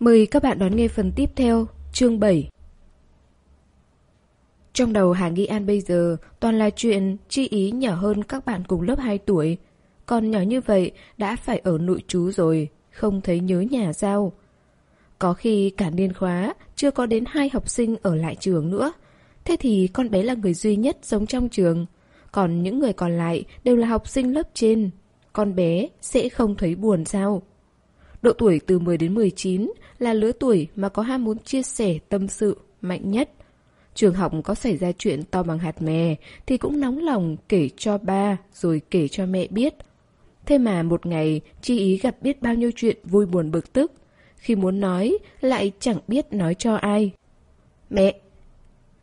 Mời các bạn đón nghe phần tiếp theo, chương 7. Trong đầu Hà Nghi An bây giờ toàn là chuyện chi ý nhỏ hơn các bạn cùng lớp 2 tuổi. Còn nhỏ như vậy đã phải ở nội trú rồi, không thấy nhớ nhà sao. Có khi cả niên khóa chưa có đến hai học sinh ở lại trường nữa. Thế thì con bé là người duy nhất sống trong trường. Còn những người còn lại đều là học sinh lớp trên. Con bé sẽ không thấy buồn sao? Độ tuổi từ 10 đến 19 là lứa tuổi mà có ham muốn chia sẻ tâm sự mạnh nhất. Trường học có xảy ra chuyện to bằng hạt mè thì cũng nóng lòng kể cho ba rồi kể cho mẹ biết. Thế mà một ngày Chi Ý gặp biết bao nhiêu chuyện vui buồn bực tức. Khi muốn nói lại chẳng biết nói cho ai. Mẹ!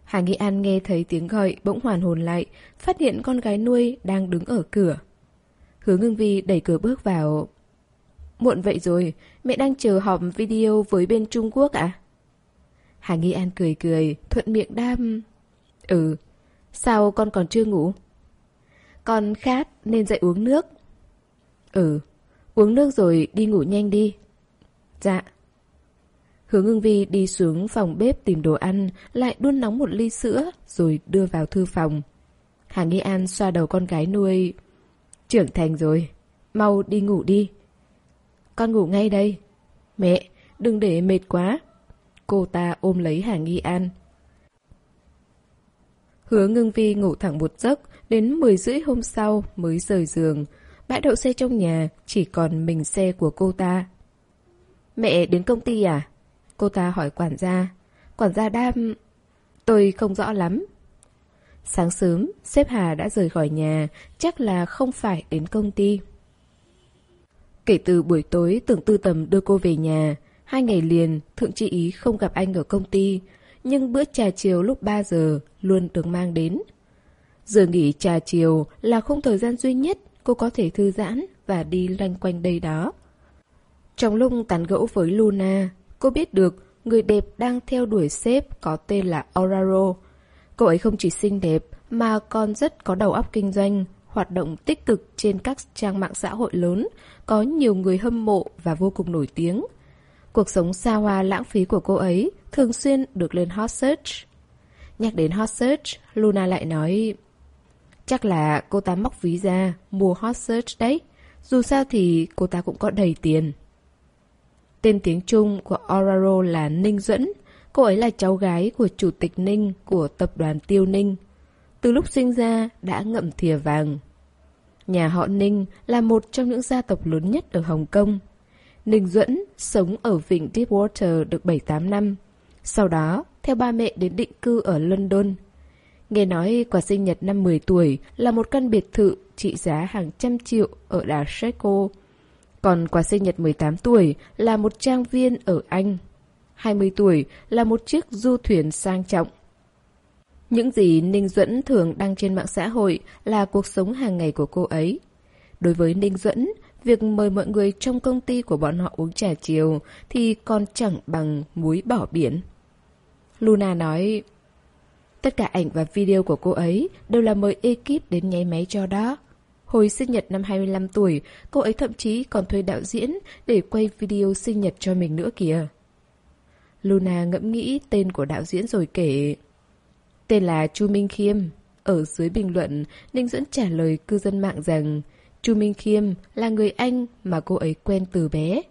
Hà Nghị An nghe thấy tiếng gọi bỗng hoàn hồn lại, phát hiện con gái nuôi đang đứng ở cửa. Hứa ngưng vi đẩy cửa bước vào. Muộn vậy rồi, mẹ đang chờ họp video với bên Trung Quốc à? Hà Nghi An cười cười, thuận miệng đam. Ừ, sao con còn chưa ngủ? Con khát nên dậy uống nước. Ừ, uống nước rồi đi ngủ nhanh đi. Dạ. Hướng ưng vi đi xuống phòng bếp tìm đồ ăn, lại đun nóng một ly sữa, rồi đưa vào thư phòng. Hà Nghi An xoa đầu con gái nuôi. Trưởng thành rồi, mau đi ngủ đi. Con ngủ ngay đây. Mẹ, đừng để mệt quá. Cô ta ôm lấy Hà Nghi An. Hứa ngưng vi ngủ thẳng một giấc, đến 10 rưỡi hôm sau mới rời giường. Bãi đậu xe trong nhà, chỉ còn mình xe của cô ta. Mẹ đến công ty à? Cô ta hỏi quản gia. Quản gia đam... Tôi không rõ lắm. Sáng sớm, sếp Hà đã rời khỏi nhà, chắc là không phải đến công ty. Kể từ buổi tối tưởng tư tầm đưa cô về nhà, hai ngày liền Thượng Chi Ý không gặp anh ở công ty, nhưng bữa trà chiều lúc 3 giờ luôn được mang đến. Giờ nghỉ trà chiều là không thời gian duy nhất cô có thể thư giãn và đi loanh quanh đây đó. Trong lúc tán gẫu với Luna, cô biết được người đẹp đang theo đuổi sếp có tên là Oraro. Cô ấy không chỉ xinh đẹp mà còn rất có đầu óc kinh doanh, hoạt động tích cực trên các trang mạng xã hội lớn, có nhiều người hâm mộ và vô cùng nổi tiếng. Cuộc sống xa hoa lãng phí của cô ấy thường xuyên được lên hot search. Nhắc đến hot search, Luna lại nói Chắc là cô ta móc ví ra, mua hot search đấy. Dù sao thì cô ta cũng có đầy tiền. Tên tiếng Trung của Oraro là Ninh Duẫn. Cô ấy là cháu gái của chủ tịch Ninh của tập đoàn Tiêu Ninh. Từ lúc sinh ra đã ngậm thìa vàng. Nhà họ Ninh là một trong những gia tộc lớn nhất ở Hồng Kông. Ninh Duẫn sống ở vịnh Deepwater được 7-8 năm. Sau đó, theo ba mẹ đến định cư ở London. Nghe nói quà sinh nhật năm 10 tuổi là một căn biệt thự trị giá hàng trăm triệu ở đảo Sheco. Còn quà sinh nhật 18 tuổi là một trang viên ở Anh. 20 tuổi là một chiếc du thuyền sang trọng. Những gì Ninh Duẫn thường đăng trên mạng xã hội là cuộc sống hàng ngày của cô ấy. Đối với Ninh Duẫn, việc mời mọi người trong công ty của bọn họ uống trà chiều thì còn chẳng bằng muối bỏ biển. Luna nói, tất cả ảnh và video của cô ấy đều là mời ekip đến nháy máy cho đó. Hồi sinh nhật năm 25 tuổi, cô ấy thậm chí còn thuê đạo diễn để quay video sinh nhật cho mình nữa kìa. Luna ngẫm nghĩ tên của đạo diễn rồi kể. Tên là Chu Minh Khiêm. Ở dưới bình luận, Ninh Dẫn trả lời cư dân mạng rằng Chu Minh Khiêm là người Anh mà cô ấy quen từ bé.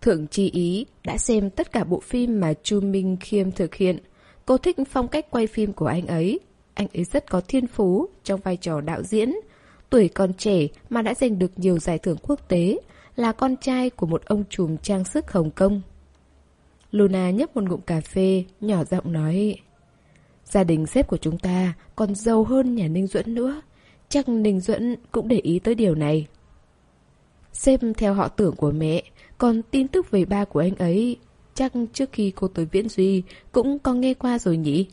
Thượng Chi Ý đã xem tất cả bộ phim mà Chu Minh Khiêm thực hiện. Cô thích phong cách quay phim của anh ấy. Anh ấy rất có thiên phú trong vai trò đạo diễn. Tuổi còn trẻ mà đã giành được nhiều giải thưởng quốc tế, là con trai của một ông trùm trang sức Hồng Kông. Luna nhấp một ngụm cà phê, nhỏ giọng nói... Gia đình sếp của chúng ta còn giàu hơn nhà Ninh Duẫn nữa. Chắc Ninh Duẫn cũng để ý tới điều này. Sếp theo họ tưởng của mẹ, còn tin tức về ba của anh ấy, chắc trước khi cô tới Viễn Duy cũng có nghe qua rồi nhỉ?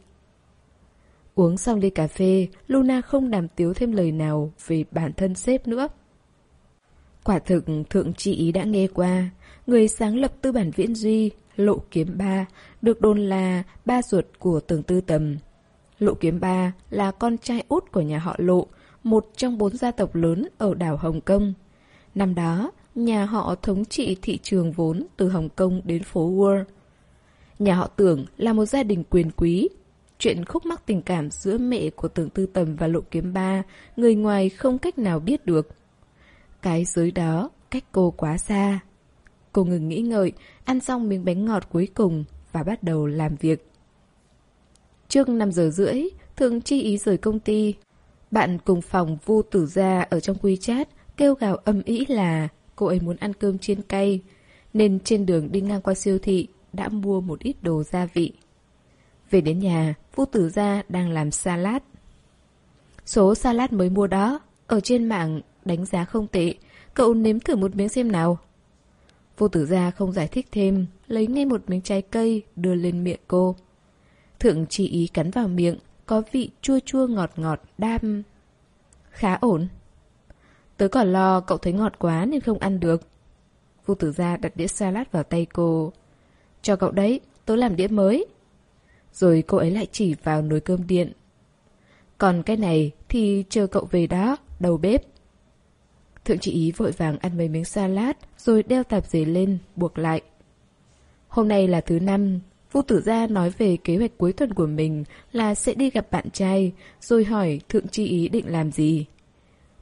Uống xong ly cà phê, Luna không đàm tiếu thêm lời nào về bản thân sếp nữa. Quả thực thượng chị ý đã nghe qua, người sáng lập tư bản Viễn Duy, Lộ Kiếm Ba, được đồn là ba ruột của tường tư tầm. Lộ Kiếm Ba là con trai út của nhà họ Lộ, một trong bốn gia tộc lớn ở đảo Hồng Kông. Năm đó, nhà họ thống trị thị trường vốn từ Hồng Kông đến phố Wall. Nhà họ Tưởng là một gia đình quyền quý. Chuyện khúc mắc tình cảm giữa mẹ của Tưởng Tư Tầm và Lộ Kiếm Ba, người ngoài không cách nào biết được. Cái giới đó, cách cô quá xa. Cô ngừng nghĩ ngợi, ăn xong miếng bánh ngọt cuối cùng và bắt đầu làm việc. Trước 5 giờ rưỡi, Thường chi ý rời công ty. Bạn cùng phòng Vu Tử Gia ở trong quy chat kêu gào âm ý là cô ấy muốn ăn cơm chiên cay, nên trên đường đi ngang qua siêu thị đã mua một ít đồ gia vị. Về đến nhà, Vu Tử Gia đang làm salad. Số salad mới mua đó, ở trên mạng đánh giá không tệ, cậu nếm thử một miếng xem nào. Vô tử gia không giải thích thêm, lấy ngay một miếng trái cây đưa lên miệng cô. Thượng chỉ ý cắn vào miệng, có vị chua chua ngọt ngọt, đam. Khá ổn. Tớ còn lo cậu thấy ngọt quá nên không ăn được. Vô tử gia đặt đĩa salad vào tay cô. Cho cậu đấy, tớ làm đĩa mới. Rồi cô ấy lại chỉ vào nồi cơm điện. Còn cái này thì chờ cậu về đó, đầu bếp. Thượng chị ý vội vàng ăn mấy miếng salad rồi đeo tạp dề lên, buộc lại. Hôm nay là thứ năm, Vu Tử Gia nói về kế hoạch cuối tuần của mình là sẽ đi gặp bạn trai, rồi hỏi Thượng Chi Ý định làm gì.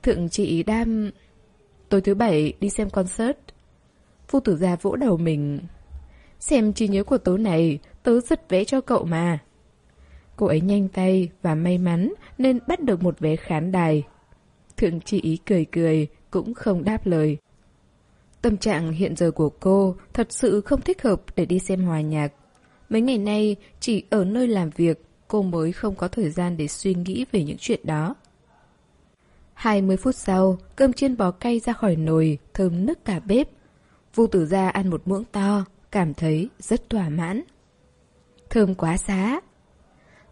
Thượng Chi Ý đam... Tối thứ bảy đi xem concert. Vu Tử Gia vỗ đầu mình. Xem trí nhớ của tối này, tớ rất vé cho cậu mà. Cô ấy nhanh tay và may mắn nên bắt được một vé khán đài. Thượng Chi Ý cười cười, cũng không đáp lời. Tâm trạng hiện giờ của cô thật sự không thích hợp để đi xem hòa nhạc. Mấy ngày nay, chỉ ở nơi làm việc, cô mới không có thời gian để suy nghĩ về những chuyện đó. 20 phút sau, cơm chiên bò cay ra khỏi nồi, thơm nức cả bếp. Vu tử gia ăn một muỗng to, cảm thấy rất thỏa mãn. Thơm quá xá.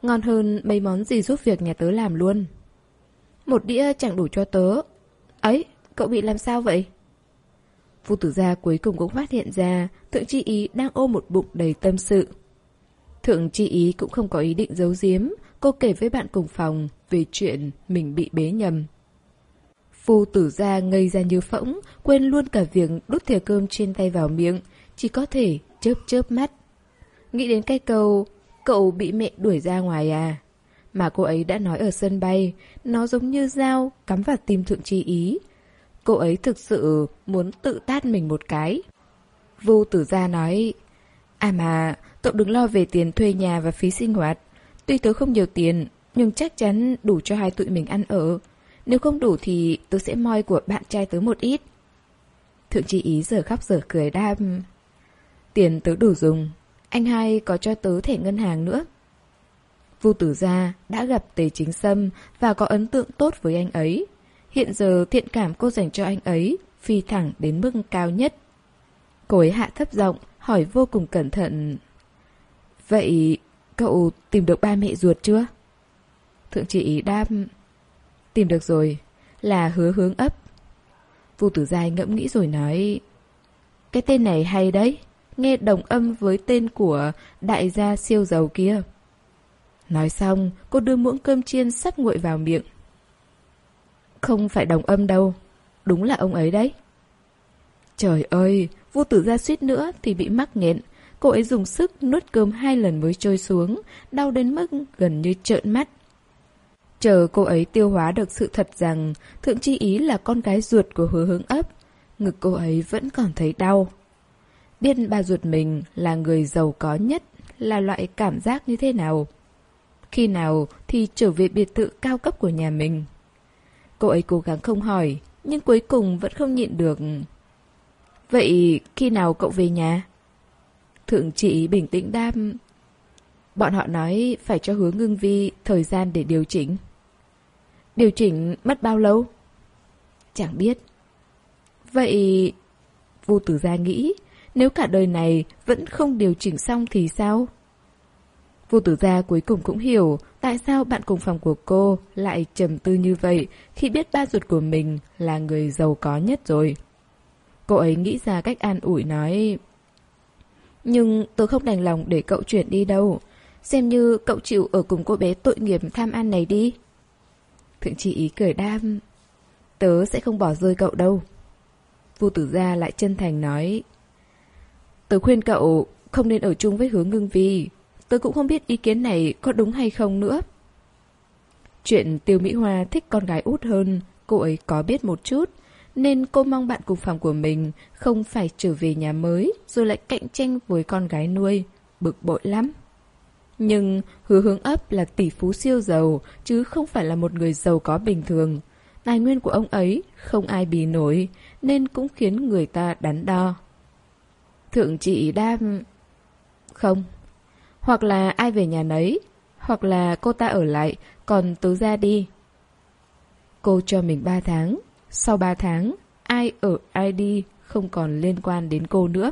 Ngon hơn mấy món gì giúp việc nhà tớ làm luôn. Một đĩa chẳng đủ cho tớ. Ấy, cậu bị làm sao vậy? Vu tử gia cuối cùng cũng phát hiện ra Thượng Chi Ý đang ôm một bụng đầy tâm sự. Thượng Chi Ý cũng không có ý định giấu giếm, cô kể với bạn cùng phòng về chuyện mình bị bế nhầm. Phu tử gia ngây ra như phỗng, quên luôn cả việc đút thìa cơm trên tay vào miệng, chỉ có thể chớp chớp mắt. Nghĩ đến cái câu, cậu bị mẹ đuổi ra ngoài à? Mà cô ấy đã nói ở sân bay, nó giống như dao cắm vào tim Thượng Chi Ý, Cô ấy thực sự muốn tự tát mình một cái. Vu tử gia nói, À mà, cậu đừng lo về tiền thuê nhà và phí sinh hoạt. Tuy tớ không nhiều tiền, nhưng chắc chắn đủ cho hai tụi mình ăn ở. Nếu không đủ thì tớ sẽ moi của bạn trai tớ một ít. Thượng tri ý giờ khóc giờ cười đam. Tiền tớ đủ dùng. Anh hai có cho tớ thẻ ngân hàng nữa. Vu tử gia đã gặp Tề Chính Sâm và có ấn tượng tốt với anh ấy. Hiện giờ thiện cảm cô dành cho anh ấy phi thẳng đến mức cao nhất. Cô ấy hạ thấp giọng, hỏi vô cùng cẩn thận. Vậy cậu tìm được ba mẹ ruột chưa? Thượng chị đáp Tìm được rồi, là hứa hướng ấp. Vu tử dài ngẫm nghĩ rồi nói Cái tên này hay đấy, nghe đồng âm với tên của đại gia siêu giàu kia. Nói xong, cô đưa muỗng cơm chiên sắp nguội vào miệng. Không phải đồng âm đâu, đúng là ông ấy đấy. Trời ơi, vô tử ra suýt nữa thì bị mắc nghẹn. Cô ấy dùng sức nuốt cơm hai lần mới trôi xuống, đau đến mức gần như trợn mắt. Chờ cô ấy tiêu hóa được sự thật rằng Thượng Chi Ý là con gái ruột của hứa hướng ấp, ngực cô ấy vẫn còn thấy đau. Biết bà ruột mình là người giàu có nhất là loại cảm giác như thế nào? Khi nào thì trở về biệt thự cao cấp của nhà mình? Cô ấy cố gắng không hỏi, nhưng cuối cùng vẫn không nhịn được. Vậy khi nào cậu về nhà? Thượng trị bình tĩnh đam Bọn họ nói phải cho hứa ngưng vi thời gian để điều chỉnh. Điều chỉnh mất bao lâu? Chẳng biết. Vậy... Vô tử gia nghĩ, nếu cả đời này vẫn không điều chỉnh xong thì sao? Vô tử gia cuối cùng cũng hiểu tại sao bạn cùng phòng của cô lại trầm tư như vậy khi biết ba ruột của mình là người giàu có nhất rồi. Cô ấy nghĩ ra cách an ủi nói nhưng tôi không đành lòng để cậu chuyển đi đâu. Xem như cậu chịu ở cùng cô bé tội nghiệp tham ăn này đi. Thượng chị ý cười đam. Tớ sẽ không bỏ rơi cậu đâu. Vua tử gia lại chân thành nói. Tớ khuyên cậu không nên ở chung với hướng ngưng vi. Tớ cũng không biết ý kiến này có đúng hay không nữa. Chuyện Tiêu Mỹ Hoa thích con gái út hơn, Cô ấy có biết một chút. Nên cô mong bạn cùng phòng của mình Không phải trở về nhà mới Rồi lại cạnh tranh với con gái nuôi Bực bội lắm Nhưng hứa hướng ấp là tỷ phú siêu giàu Chứ không phải là một người giàu có bình thường Tài nguyên của ông ấy không ai bì nổi Nên cũng khiến người ta đắn đo Thượng chị đam... Không. Hoặc là ai về nhà nấy. Hoặc là cô ta ở lại, còn tứ ra đi. Cô cho mình 3 tháng. Sau 3 tháng, ai ở ai đi không còn liên quan đến cô nữa.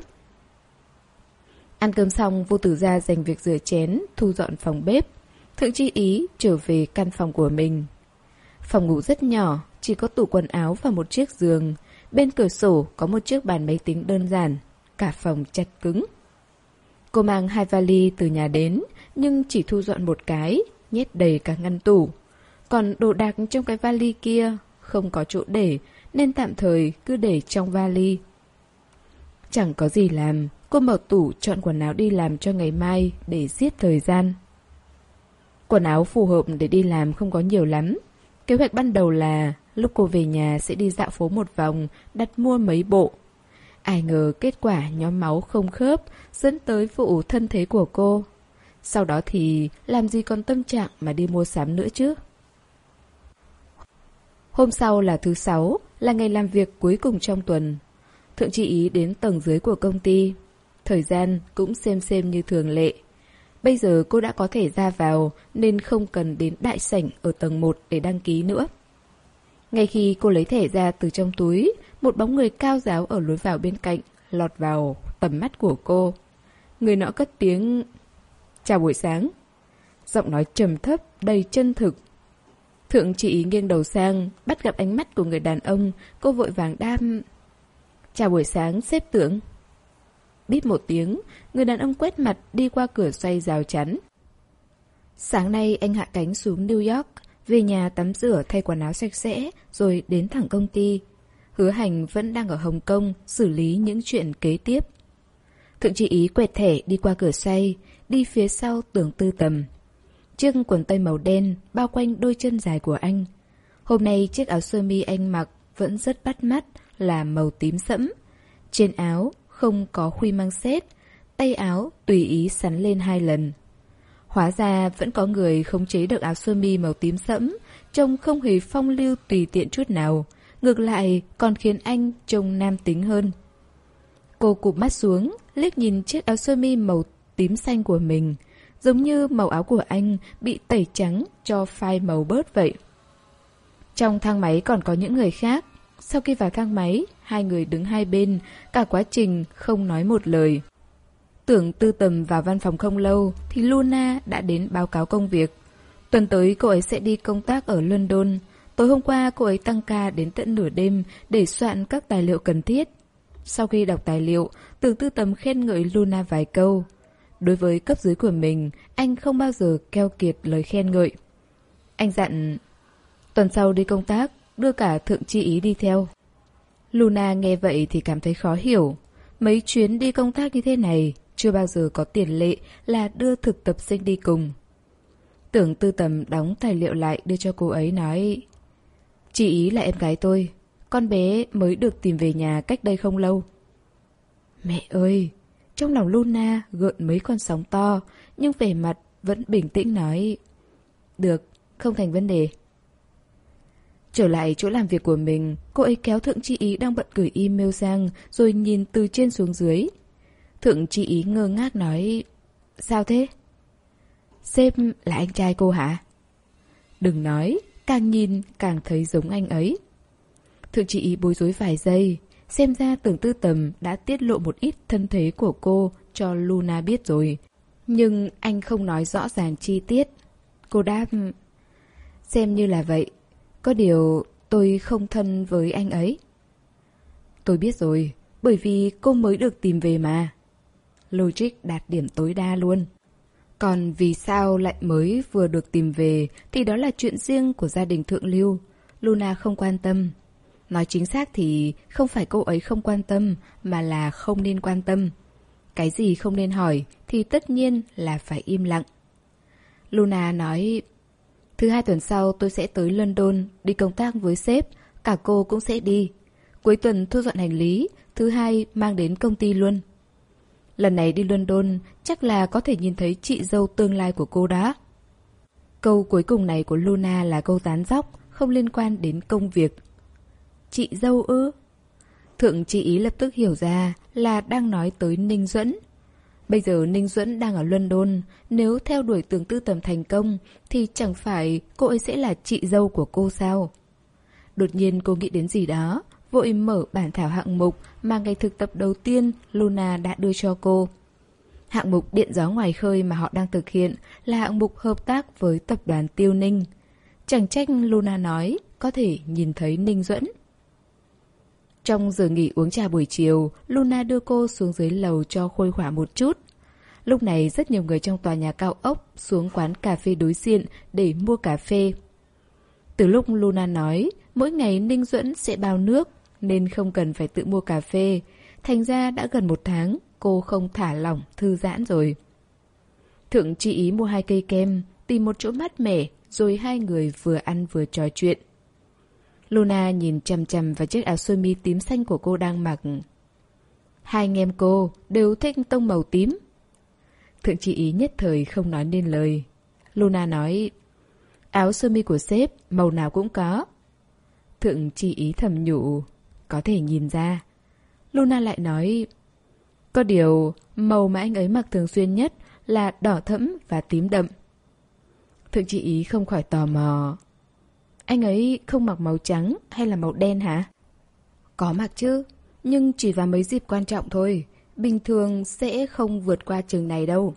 Ăn cơm xong, vô tử ra dành việc rửa chén, thu dọn phòng bếp. Thượng chi ý trở về căn phòng của mình. Phòng ngủ rất nhỏ, chỉ có tủ quần áo và một chiếc giường. Bên cửa sổ có một chiếc bàn máy tính đơn giản cả phòng chặt cứng. Cô mang hai vali từ nhà đến, nhưng chỉ thu dọn một cái, nhét đầy cả ngăn tủ. Còn đồ đạc trong cái vali kia không có chỗ để, nên tạm thời cứ để trong vali. Chẳng có gì làm, cô mở tủ chọn quần áo đi làm cho ngày mai để giết thời gian. Quần áo phù hợp để đi làm không có nhiều lắm. Kế hoạch ban đầu là lúc cô về nhà sẽ đi dạo phố một vòng, đặt mua mấy bộ. Ai ngờ kết quả nhóm máu không khớp dẫn tới vụ thân thế của cô. Sau đó thì làm gì còn tâm trạng mà đi mua sắm nữa chứ? Hôm sau là thứ sáu, là ngày làm việc cuối cùng trong tuần. Thượng trị ý đến tầng dưới của công ty. Thời gian cũng xem xem như thường lệ. Bây giờ cô đã có thể ra vào nên không cần đến đại sảnh ở tầng 1 để đăng ký nữa. Ngay khi cô lấy thẻ ra từ trong túi, một bóng người cao giáo ở lối vào bên cạnh lọt vào tầm mắt của cô. Người nọ cất tiếng Chào buổi sáng. Giọng nói trầm thấp, đầy chân thực. Thượng chị nghiêng đầu sang, bắt gặp ánh mắt của người đàn ông, cô vội vàng đam. Chào buổi sáng, xếp tưởng. Bíp một tiếng, người đàn ông quét mặt đi qua cửa xoay rào chắn. Sáng nay anh hạ cánh xuống New York, về nhà tắm rửa thay quần áo sạch sẽ, rồi đến thẳng công ty. Hứa hành vẫn đang ở Hồng Kông xử lý những chuyện kế tiếp. Thượng chị ý quẹt thẻ đi qua cửa xoay, đi phía sau tưởng tư tầm. Chiếc quần tây màu đen bao quanh đôi chân dài của anh. Hôm nay chiếc áo sơ mi anh mặc vẫn rất bắt mắt là màu tím sẫm. Trên áo không có khuy mang xét, tay áo tùy ý sắn lên hai lần. Hóa ra vẫn có người không chế được áo sơ mi màu tím sẫm, trông không hề phong lưu tùy tiện chút nào, ngược lại còn khiến anh trông nam tính hơn. Cô cụp mắt xuống, liếc nhìn chiếc áo sơ mi màu tím xanh của mình, giống như màu áo của anh bị tẩy trắng cho phai màu bớt vậy. Trong thang máy còn có những người khác. Sau khi vào thang máy, hai người đứng hai bên, cả quá trình không nói một lời. Tưởng tư tầm vào văn phòng không lâu thì Luna đã đến báo cáo công việc. Tuần tới cô ấy sẽ đi công tác ở London. Tối hôm qua cô ấy tăng ca đến tận nửa đêm để soạn các tài liệu cần thiết. Sau khi đọc tài liệu, tưởng tư tầm khen ngợi Luna vài câu. Đối với cấp dưới của mình, anh không bao giờ keo kiệt lời khen ngợi. Anh dặn, tuần sau đi công tác, đưa cả thượng chi ý đi theo. Luna nghe vậy thì cảm thấy khó hiểu. Mấy chuyến đi công tác như thế này, chưa bao giờ có tiền lệ là đưa thực tập sinh đi cùng. Tưởng tư tầm đóng tài liệu lại đưa cho cô ấy nói Chị ý là em gái tôi Con bé mới được tìm về nhà cách đây không lâu Mẹ ơi trong lòng Luna gợn mấy con sóng to Nhưng vẻ mặt vẫn bình tĩnh nói Được, không thành vấn đề Trở lại chỗ làm việc của mình Cô ấy kéo thượng chi ý đang bận gửi email sang Rồi nhìn từ trên xuống dưới Thượng chi ý ngơ ngác nói Sao thế? Sếp là anh trai cô hả? Đừng nói, càng nhìn càng thấy giống anh ấy. Thượng Chi ý bối rối vài giây, xem ra tưởng tư tầm đã tiết lộ một ít thân thế của cô cho Luna biết rồi. Nhưng anh không nói rõ ràng chi tiết. Cô đáp, xem như là vậy, có điều tôi không thân với anh ấy. Tôi biết rồi, bởi vì cô mới được tìm về mà. Logic đạt điểm tối đa luôn. Còn vì sao lại mới vừa được tìm về thì đó là chuyện riêng của gia đình thượng lưu. Luna không quan tâm. Nói chính xác thì không phải cô ấy không quan tâm, mà là không nên quan tâm. Cái gì không nên hỏi thì tất nhiên là phải im lặng. Luna nói, thứ hai tuần sau tôi sẽ tới London đi công tác với sếp, cả cô cũng sẽ đi. Cuối tuần thu dọn hành lý, thứ hai mang đến công ty luôn. Lần này đi London chắc là có thể nhìn thấy chị dâu tương lai của cô đó. Câu cuối cùng này của Luna là câu tán dóc, không liên quan đến công việc. Chị dâu ư? Thượng chị ý lập tức hiểu ra là đang nói tới Ninh Duẫn. Bây giờ Ninh Duẫn đang ở London, nếu theo đuổi tưởng tư tầm thành công thì chẳng phải cô ấy sẽ là chị dâu của cô sao? Đột nhiên cô nghĩ đến gì đó, vội mở bản thảo hạng mục mà ngày thực tập đầu tiên Luna đã đưa cho cô. Hạng mục điện gió ngoài khơi mà họ đang thực hiện là hạng mục hợp tác với tập đoàn Tiêu Ninh. Chẳng trách Luna nói có thể nhìn thấy Ninh Duẫn. Trong giờ nghỉ uống trà buổi chiều, Luna đưa cô xuống dưới lầu cho khôi khỏa một chút. Lúc này rất nhiều người trong tòa nhà cao ốc xuống quán cà phê đối diện để mua cà phê. Từ lúc Luna nói, mỗi ngày Ninh Duẫn sẽ bao nước, nên không cần phải tự mua cà phê. Thành ra đã gần một tháng, cô không thả lỏng, thư giãn rồi. Thượng chỉ ý mua hai cây kem, tìm một chỗ mát mẻ, rồi hai người vừa ăn vừa trò chuyện. Luna nhìn chầm chầm vào chiếc áo sơ mi tím xanh của cô đang mặc. Hai anh em cô đều thích tông màu tím. Thượng chị ý nhất thời không nói nên lời. Luna nói, áo sơ mi của sếp màu nào cũng có. Thượng chị ý thầm nhủ, có thể nhìn ra. Luna lại nói, có điều màu mà anh ấy mặc thường xuyên nhất là đỏ thẫm và tím đậm. Thượng chị ý không khỏi tò mò. Anh ấy không mặc màu trắng hay là màu đen hả? Có mặc chứ, nhưng chỉ vào mấy dịp quan trọng thôi. Bình thường sẽ không vượt qua chừng này đâu.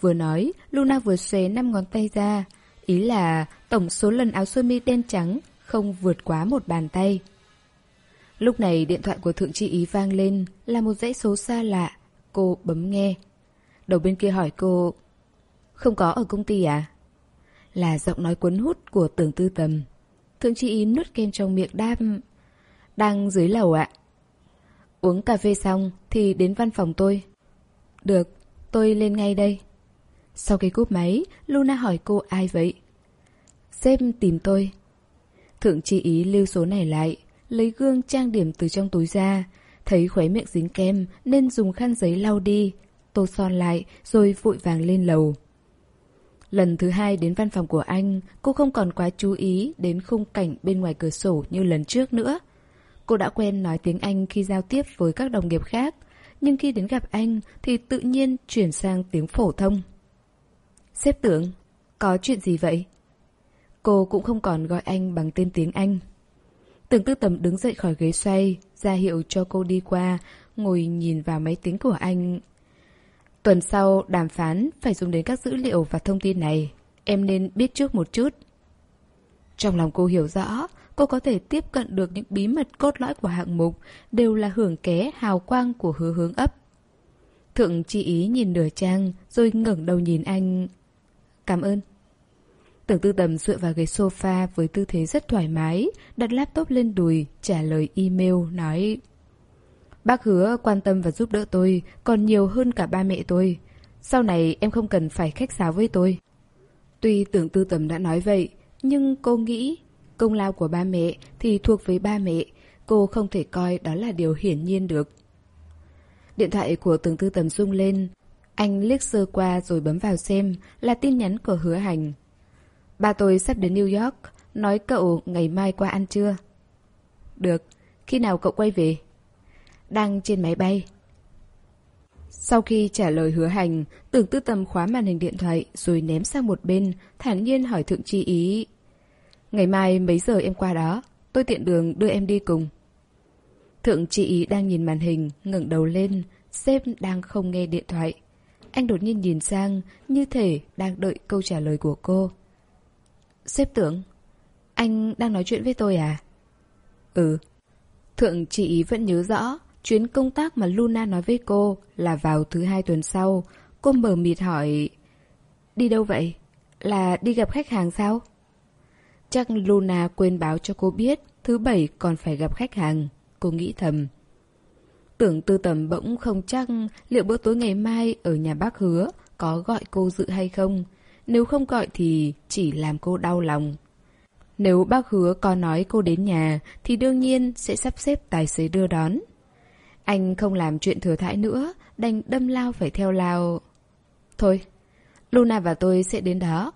Vừa nói, Luna vừa xòe năm ngón tay ra. Ý là tổng số lần áo sơ mi đen trắng không vượt quá một bàn tay. Lúc này điện thoại của thượng Tri ý vang lên là một dãy số xa lạ. Cô bấm nghe. Đầu bên kia hỏi cô, không có ở công ty à? Là giọng nói cuốn hút của tưởng tư tầm. Thượng tri ý nuốt kem trong miệng đam. Đang dưới lầu ạ. Uống cà phê xong thì đến văn phòng tôi. Được, tôi lên ngay đây. Sau khi cúp máy, Luna hỏi cô ai vậy? Sếp tìm tôi. Thượng tri ý lưu số này lại, lấy gương trang điểm từ trong túi ra. Thấy khóe miệng dính kem nên dùng khăn giấy lau đi. Tô son lại rồi vội vàng lên lầu. Lần thứ hai đến văn phòng của anh, cô không còn quá chú ý đến khung cảnh bên ngoài cửa sổ như lần trước nữa. Cô đã quen nói tiếng Anh khi giao tiếp với các đồng nghiệp khác, nhưng khi đến gặp anh thì tự nhiên chuyển sang tiếng phổ thông. Xếp tưởng, có chuyện gì vậy? Cô cũng không còn gọi anh bằng tên tiếng Anh. Tưởng tư tầm đứng dậy khỏi ghế xoay, ra hiệu cho cô đi qua, ngồi nhìn vào máy tính của anh. Tuần sau, đàm phán phải dùng đến các dữ liệu và thông tin này. Em nên biết trước một chút. Trong lòng cô hiểu rõ, cô có thể tiếp cận được những bí mật cốt lõi của hạng mục đều là hưởng ké hào quang của hứa hướng ấp. Thượng chi ý nhìn nửa trang rồi ngẩng đầu nhìn anh. Cảm ơn. Tưởng tư tầm dựa vào ghế sofa với tư thế rất thoải mái, đặt laptop lên đùi, trả lời email, nói Bác hứa quan tâm và giúp đỡ tôi còn nhiều hơn cả ba mẹ tôi. Sau này em không cần phải khách sáo với tôi. Tuy tưởng tư tầm đã nói vậy, nhưng cô nghĩ công lao của ba mẹ thì thuộc với ba mẹ. Cô không thể coi đó là điều hiển nhiên được. Điện thoại của tưởng tư tầm rung lên. Anh liếc sơ qua rồi bấm vào xem là tin nhắn của hứa hành. Ba tôi sắp đến New York, nói cậu ngày mai qua ăn trưa. Được, khi nào cậu quay về? Đang trên máy bay. Sau khi trả lời hứa hành, tưởng tư tầm khóa màn hình điện thoại rồi ném sang một bên, thản nhiên hỏi thượng chi ý. Ngày mai mấy giờ em qua đó? Tôi tiện đường đưa em đi cùng. Thượng chi ý đang nhìn màn hình, ngẩng đầu lên, sếp đang không nghe điện thoại. Anh đột nhiên nhìn sang, như thể đang đợi câu trả lời của cô. Sếp tưởng, anh đang nói chuyện với tôi à? Ừ. Thượng chị ý vẫn nhớ rõ, chuyến công tác mà Luna nói với cô là vào thứ hai tuần sau. Cô mở mịt hỏi, đi đâu vậy? Là đi gặp khách hàng sao? Chắc Luna quên báo cho cô biết, thứ bảy còn phải gặp khách hàng. Cô nghĩ thầm. Tưởng tư tầm bỗng không chắc liệu bữa tối ngày mai ở nhà bác hứa có gọi cô dự hay không. Nếu không gọi thì chỉ làm cô đau lòng. Nếu bác hứa có nói cô đến nhà thì đương nhiên sẽ sắp xếp tài xế đưa đón. Anh không làm chuyện thừa thãi nữa, đành đâm lao phải theo lao. Thôi, Luna và tôi sẽ đến đó.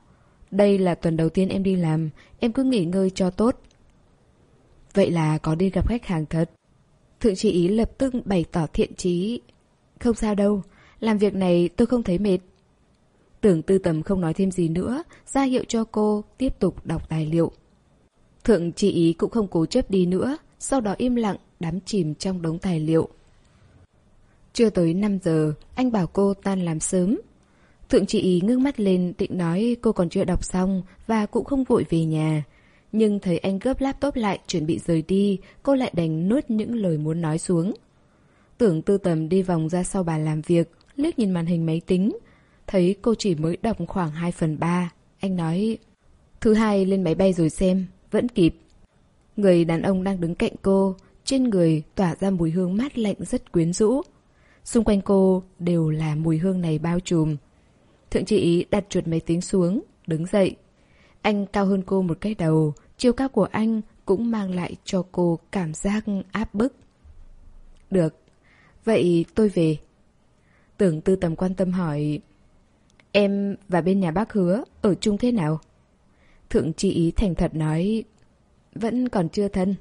Đây là tuần đầu tiên em đi làm, em cứ nghỉ ngơi cho tốt. Vậy là có đi gặp khách hàng thật. Thượng trị ý lập tức bày tỏ thiện chí. Không sao đâu, làm việc này tôi không thấy mệt. Tưởng tư tầm không nói thêm gì nữa, ra hiệu cho cô tiếp tục đọc tài liệu. Thượng trị ý cũng không cố chấp đi nữa, sau đó im lặng, đắm chìm trong đống tài liệu. Chưa tới 5 giờ, anh bảo cô tan làm sớm. Thượng chị ý ngước mắt lên định nói cô còn chưa đọc xong và cũng không vội về nhà. Nhưng thấy anh gấp laptop lại chuẩn bị rời đi, cô lại đành nuốt những lời muốn nói xuống. Tưởng tư tầm đi vòng ra sau bàn làm việc, liếc nhìn màn hình máy tính. Thấy cô chỉ mới đọc khoảng 2 phần 3. Anh nói, thứ hai lên máy bay rồi xem, vẫn kịp. Người đàn ông đang đứng cạnh cô, trên người tỏa ra mùi hương mát lạnh rất quyến rũ. Xung quanh cô đều là mùi hương này bao trùm. Thượng chị đặt chuột máy tính xuống, đứng dậy. Anh cao hơn cô một cái đầu, chiều cao của anh cũng mang lại cho cô cảm giác áp bức. Được, vậy tôi về. Tưởng tư tầm quan tâm hỏi, em và bên nhà bác hứa ở chung thế nào? Thượng chị ý thành thật nói, vẫn còn chưa thân.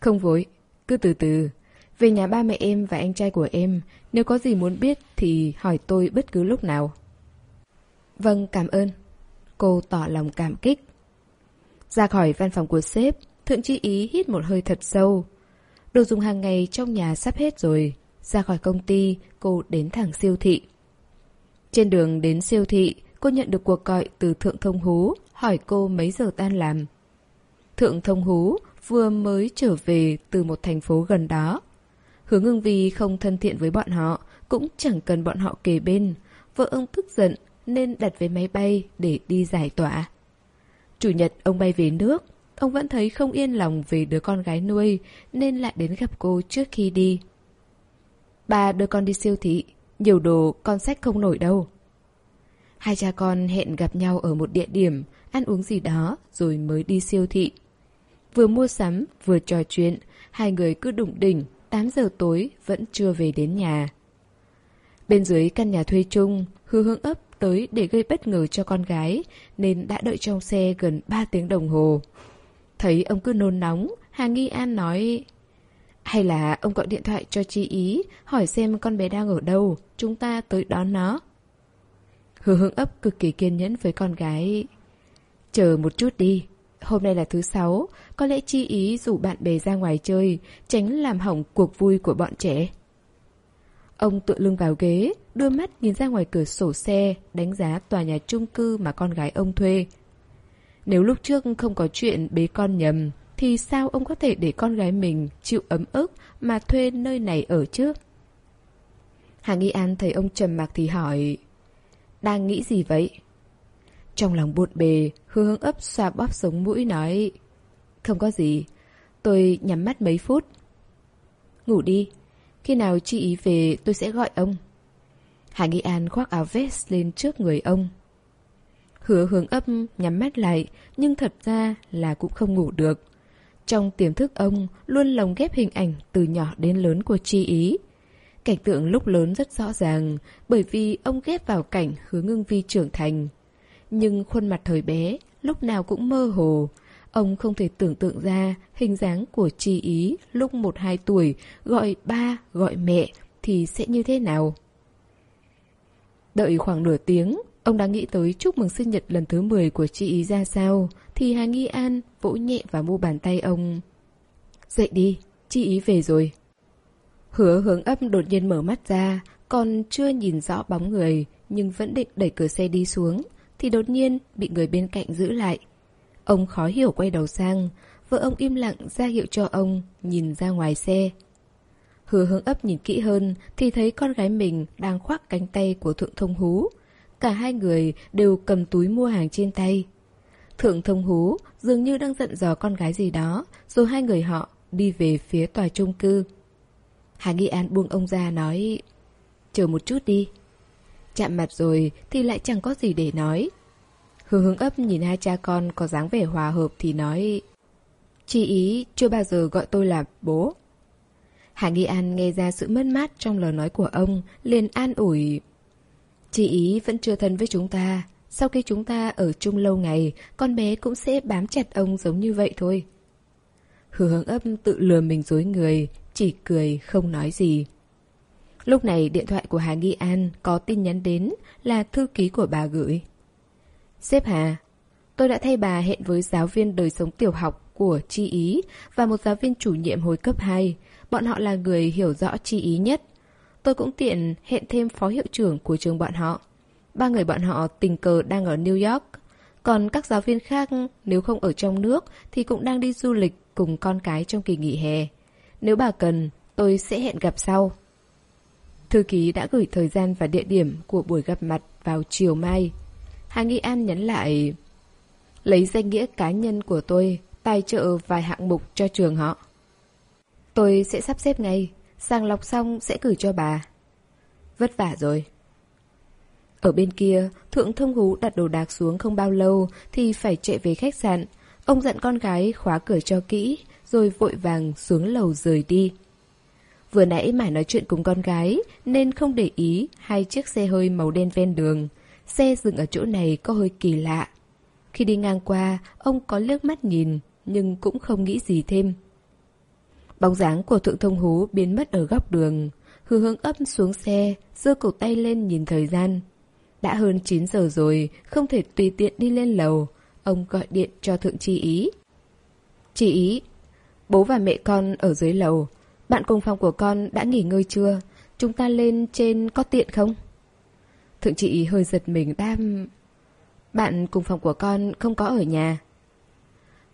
Không vội, cứ từ từ. Về nhà ba mẹ em và anh trai của em, nếu có gì muốn biết thì hỏi tôi bất cứ lúc nào. Vâng, cảm ơn. Cô tỏ lòng cảm kích. Ra khỏi văn phòng của sếp, Thượng Chi Ý hít một hơi thật sâu. Đồ dùng hàng ngày trong nhà sắp hết rồi. Ra khỏi công ty, cô đến thẳng siêu thị. Trên đường đến siêu thị, cô nhận được cuộc gọi từ Thượng Thông Hú, hỏi cô mấy giờ tan làm. Thượng Thông Hú vừa mới trở về từ một thành phố gần đó. Hướng ngưng vì không thân thiện với bọn họ, cũng chẳng cần bọn họ kề bên. Vợ ông tức giận nên đặt vé máy bay để đi giải tỏa. Chủ nhật ông bay về nước, ông vẫn thấy không yên lòng về đứa con gái nuôi nên lại đến gặp cô trước khi đi. Bà đưa con đi siêu thị, nhiều đồ con sách không nổi đâu. Hai cha con hẹn gặp nhau ở một địa điểm, ăn uống gì đó rồi mới đi siêu thị. Vừa mua sắm, vừa trò chuyện, hai người cứ đụng đỉnh, 8 giờ tối vẫn chưa về đến nhà. Bên dưới căn nhà thuê chung, hư hương ấp tới để gây bất ngờ cho con gái, nên đã đợi trong xe gần 3 tiếng đồng hồ. Thấy ông cứ nôn nóng, Hà Nghi An nói... Hay là ông gọi điện thoại cho chị ý, hỏi xem con bé đang ở đâu, chúng ta tới đón nó. Hứa hương ấp cực kỳ kiên nhẫn với con gái. Chờ một chút đi, hôm nay là thứ sáu, có lẽ chi ý rủ bạn bè ra ngoài chơi, tránh làm hỏng cuộc vui của bọn trẻ. Ông tựa lưng vào ghế, đôi mắt nhìn ra ngoài cửa sổ xe, đánh giá tòa nhà chung cư mà con gái ông thuê. Nếu lúc trước không có chuyện bế con nhầm, thì sao ông có thể để con gái mình chịu ấm ức mà thuê nơi này ở chứ Hà Nghi An thấy ông trầm mặc thì hỏi, đang nghĩ gì vậy? Trong lòng buồn bề, hứa hướng ấp xoa bóp sống mũi nói, không có gì, tôi nhắm mắt mấy phút. Ngủ đi, khi nào chị ý về tôi sẽ gọi ông. Hà Nghi An khoác áo vest lên trước người ông. Hứa hướng ấp nhắm mắt lại, nhưng thật ra là cũng không ngủ được. Trong tiềm thức ông luôn lồng ghép hình ảnh từ nhỏ đến lớn của chi ý. Cảnh tượng lúc lớn rất rõ ràng, bởi vì ông ghép vào cảnh hứa ngưng vi trưởng thành. Nhưng khuôn mặt thời bé, lúc nào cũng mơ hồ, Ông không thể tưởng tượng ra hình dáng của chi ý lúc 1-2 tuổi gọi ba, gọi mẹ thì sẽ như thế nào. Đợi khoảng nửa tiếng, ông đã nghĩ tới chúc mừng sinh nhật lần thứ 10 của chị ý ra sao, thì Hà Nghi An vỗ nhẹ vào mu bàn tay ông. Dậy đi, chị ý về rồi. Hứa hướng âm đột nhiên mở mắt ra, còn chưa nhìn rõ bóng người, nhưng vẫn định đẩy cửa xe đi xuống, thì đột nhiên bị người bên cạnh giữ lại. Ông khó hiểu quay đầu sang, vợ ông im lặng ra hiệu cho ông nhìn ra ngoài xe. Hứa hướng ấp nhìn kỹ hơn thì thấy con gái mình đang khoác cánh tay của thượng thông hú. Cả hai người đều cầm túi mua hàng trên tay. Thượng thông hú dường như đang giận dò con gái gì đó, rồi hai người họ đi về phía tòa chung cư. Hà Nghi An buông ông ra nói, chờ một chút đi. Chạm mặt rồi thì lại chẳng có gì để nói. Hứa hướng ấp nhìn hai cha con có dáng vẻ hòa hợp thì nói, Chị ý chưa bao giờ gọi tôi là bố. Hà Nghi An nghe ra sự mất mát trong lời nói của ông, liền an ủi. Chị ý vẫn chưa thân với chúng ta. Sau khi chúng ta ở chung lâu ngày, con bé cũng sẽ bám chặt ông giống như vậy thôi. Hứa hướng ấp tự lừa mình dối người, chỉ cười không nói gì. Lúc này điện thoại của Hà Nghi An có tin nhắn đến là thư ký của bà gửi. Sếp Hà, tôi đã thay bà hẹn với giáo viên đời sống tiểu học của Chi Ý và một giáo viên chủ nhiệm hồi cấp 2. Bọn họ là người hiểu rõ Chi Ý nhất. Tôi cũng tiện hẹn thêm phó hiệu trưởng của trường bọn họ. Ba người bọn họ tình cờ đang ở New York. Còn các giáo viên khác nếu không ở trong nước thì cũng đang đi du lịch cùng con cái trong kỳ nghỉ hè. Nếu bà cần, tôi sẽ hẹn gặp sau. Thư ký đã gửi thời gian và địa điểm của buổi gặp mặt vào chiều mai. Hà Nghi An nhắn lại Lấy danh nghĩa cá nhân của tôi tài trợ vài hạng mục cho trường họ. Tôi sẽ sắp xếp ngay, sàng lọc xong sẽ gửi cho bà. Vất vả rồi. Ở bên kia, Thượng Thông Hú đặt đồ đạc xuống không bao lâu thì phải chạy về khách sạn. Ông dặn con gái khóa cửa cho kỹ, rồi vội vàng xuống lầu rời đi. Vừa nãy mải nói chuyện cùng con gái nên không để ý hai chiếc xe hơi màu đen ven đường. Xe dừng ở chỗ này có hơi kỳ lạ. Khi đi ngang qua, ông có liếc mắt nhìn, nhưng cũng không nghĩ gì thêm. Bóng dáng của Thượng Thông Hú biến mất ở góc đường. Hư hướng ấp xuống xe, giơ cổ tay lên nhìn thời gian. Đã hơn 9 giờ rồi, không thể tùy tiện đi lên lầu. Ông gọi điện cho Thượng Chi Ý. Chi Ý, bố và mẹ con ở dưới lầu. Bạn cùng phòng của con đã nghỉ ngơi chưa? Chúng ta lên trên có tiện không? Thượng chị hơi giật mình đam... Bạn cùng phòng của con không có ở nhà.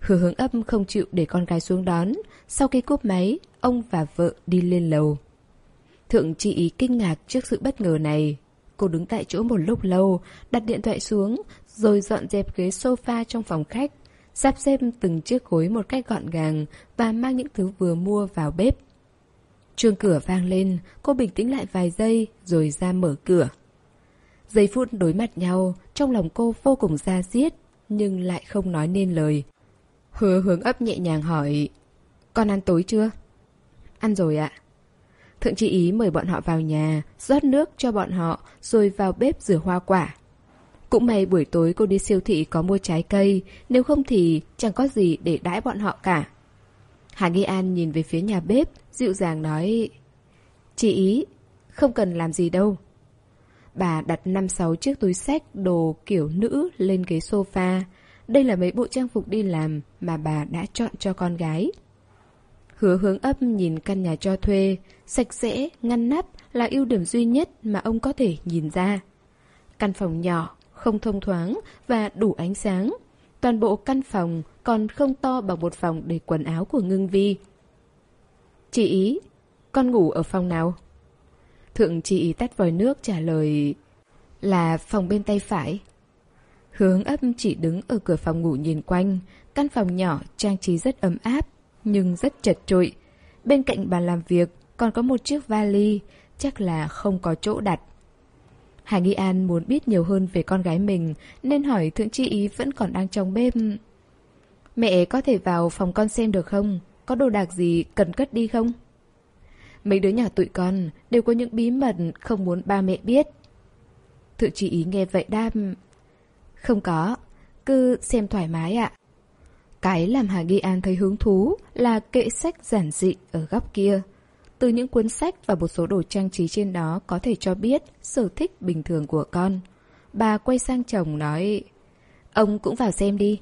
Hứa hướng ấp không chịu để con gái xuống đón. Sau khi cúp máy, ông và vợ đi lên lầu. Thượng chị kinh ngạc trước sự bất ngờ này. Cô đứng tại chỗ một lúc lâu, đặt điện thoại xuống, rồi dọn dẹp ghế sofa trong phòng khách, sắp xếp từng chiếc gối một cách gọn gàng và mang những thứ vừa mua vào bếp. Chuông cửa vang lên, cô bình tĩnh lại vài giây rồi ra mở cửa. Giây phút đối mặt nhau, trong lòng cô vô cùng ra diết, nhưng lại không nói nên lời. Hứa hướng ấp nhẹ nhàng hỏi Con ăn tối chưa? Ăn rồi ạ. Thượng chị ý mời bọn họ vào nhà, rót nước cho bọn họ, rồi vào bếp rửa hoa quả. Cũng may buổi tối cô đi siêu thị có mua trái cây, nếu không thì chẳng có gì để đãi bọn họ cả. Hà Nghi An nhìn về phía nhà bếp, dịu dàng nói Chị ý, không cần làm gì đâu. Bà đặt 5-6 chiếc túi sách đồ kiểu nữ lên ghế sofa, đây là mấy bộ trang phục đi làm mà bà đã chọn cho con gái. Hứa hướng ấp nhìn căn nhà cho thuê, sạch sẽ, ngăn nắp là ưu điểm duy nhất mà ông có thể nhìn ra. Căn phòng nhỏ, không thông thoáng và đủ ánh sáng. Toàn bộ căn phòng còn không to bằng một phòng để quần áo của ngưng vi. Chị ý, con ngủ ở phòng nào? Thượng chị tắt vòi nước trả lời là phòng bên tay phải. Hướng ấp chỉ đứng ở cửa phòng ngủ nhìn quanh, căn phòng nhỏ trang trí rất ấm áp, nhưng rất chật trội. Bên cạnh bàn làm việc còn có một chiếc vali, chắc là không có chỗ đặt. Hà Nghi An muốn biết nhiều hơn về con gái mình, nên hỏi Thượng Chi Ý vẫn còn đang trong bếp. Mẹ có thể vào phòng con xem được không? Có đồ đạc gì cần cất đi không? Mấy đứa nhà tụi con đều có những bí mật không muốn ba mẹ biết. Thượng chỉ Ý nghe vậy đam... Không có, cứ xem thoải mái ạ. Cái làm Hà Ghi An thấy hứng thú là kệ sách giản dị ở góc kia. Từ những cuốn sách và một số đồ trang trí trên đó có thể cho biết sở thích bình thường của con. Bà quay sang chồng nói, ông cũng vào xem đi.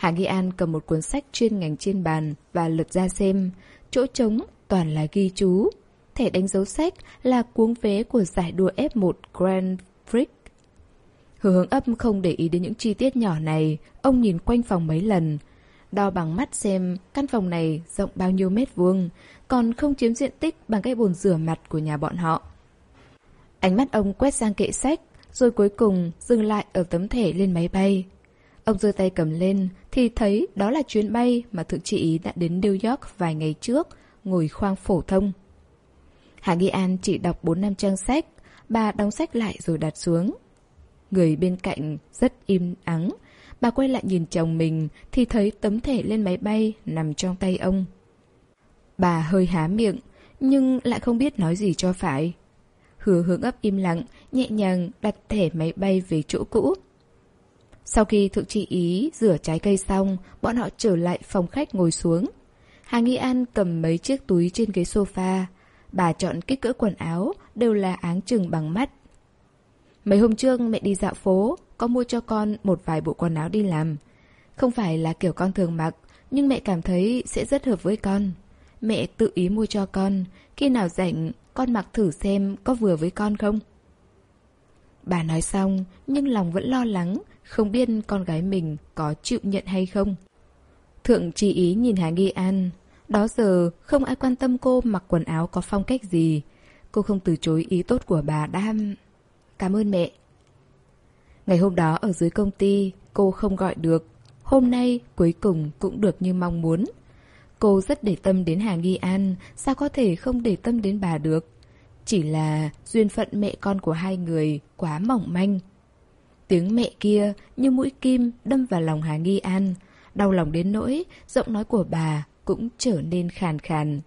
Hạ Ghi An cầm một cuốn sách chuyên ngành trên bàn và lật ra xem, chỗ trống toàn là ghi chú. Thẻ đánh dấu sách là cuốn vé của giải đua F1 Grand Prix Hứa hướng ấp không để ý đến những chi tiết nhỏ này, ông nhìn quanh phòng mấy lần. Đo bằng mắt xem căn phòng này rộng bao nhiêu mét vuông, còn không chiếm diện tích bằng cái bồn rửa mặt của nhà bọn họ. Ánh mắt ông quét sang kệ sách, rồi cuối cùng dừng lại ở tấm thẻ lên máy bay. Ông giơ tay cầm lên thì thấy đó là chuyến bay mà thượng trị ý đã đến New York vài ngày trước, ngồi khoang phổ thông. Hà Nghi An chỉ đọc 4 năm trang sách, bà đóng sách lại rồi đặt xuống. Người bên cạnh rất im ắng, bà quay lại nhìn chồng mình thì thấy tấm thẻ lên máy bay nằm trong tay ông. Bà hơi há miệng, nhưng lại không biết nói gì cho phải. Hứa hướng ấp im lặng, nhẹ nhàng đặt thẻ máy bay về chỗ cũ. Sau khi thượng trị ý rửa trái cây xong, bọn họ trở lại phòng khách ngồi xuống. Hà Nghi An cầm mấy chiếc túi trên ghế sofa. Bà chọn kích cỡ quần áo, đều là áng chừng bằng mắt. Mấy hôm trước mẹ đi dạo phố, có mua cho con một vài bộ quần áo đi làm. Không phải là kiểu con thường mặc, nhưng mẹ cảm thấy sẽ rất hợp với con. Mẹ tự ý mua cho con, khi nào rảnh con mặc thử xem có vừa với con không? Bà nói xong, nhưng lòng vẫn lo lắng, không biết con gái mình có chịu nhận hay không. Thượng chỉ ý nhìn Hà Nghi An. Đó giờ không ai quan tâm cô mặc quần áo có phong cách gì. Cô không từ chối ý tốt của bà đam. Cảm ơn mẹ. Ngày hôm đó ở dưới công ty, cô không gọi được. Hôm nay cuối cùng cũng được như mong muốn. Cô rất để tâm đến Hà Nghi An, sao có thể không để tâm đến bà được? Chỉ là duyên phận mẹ con của hai người quá mỏng manh. Tiếng mẹ kia như mũi kim đâm vào lòng Hà Nghi An. Đau lòng đến nỗi, giọng nói của bà cũng trở nên khàn khàn.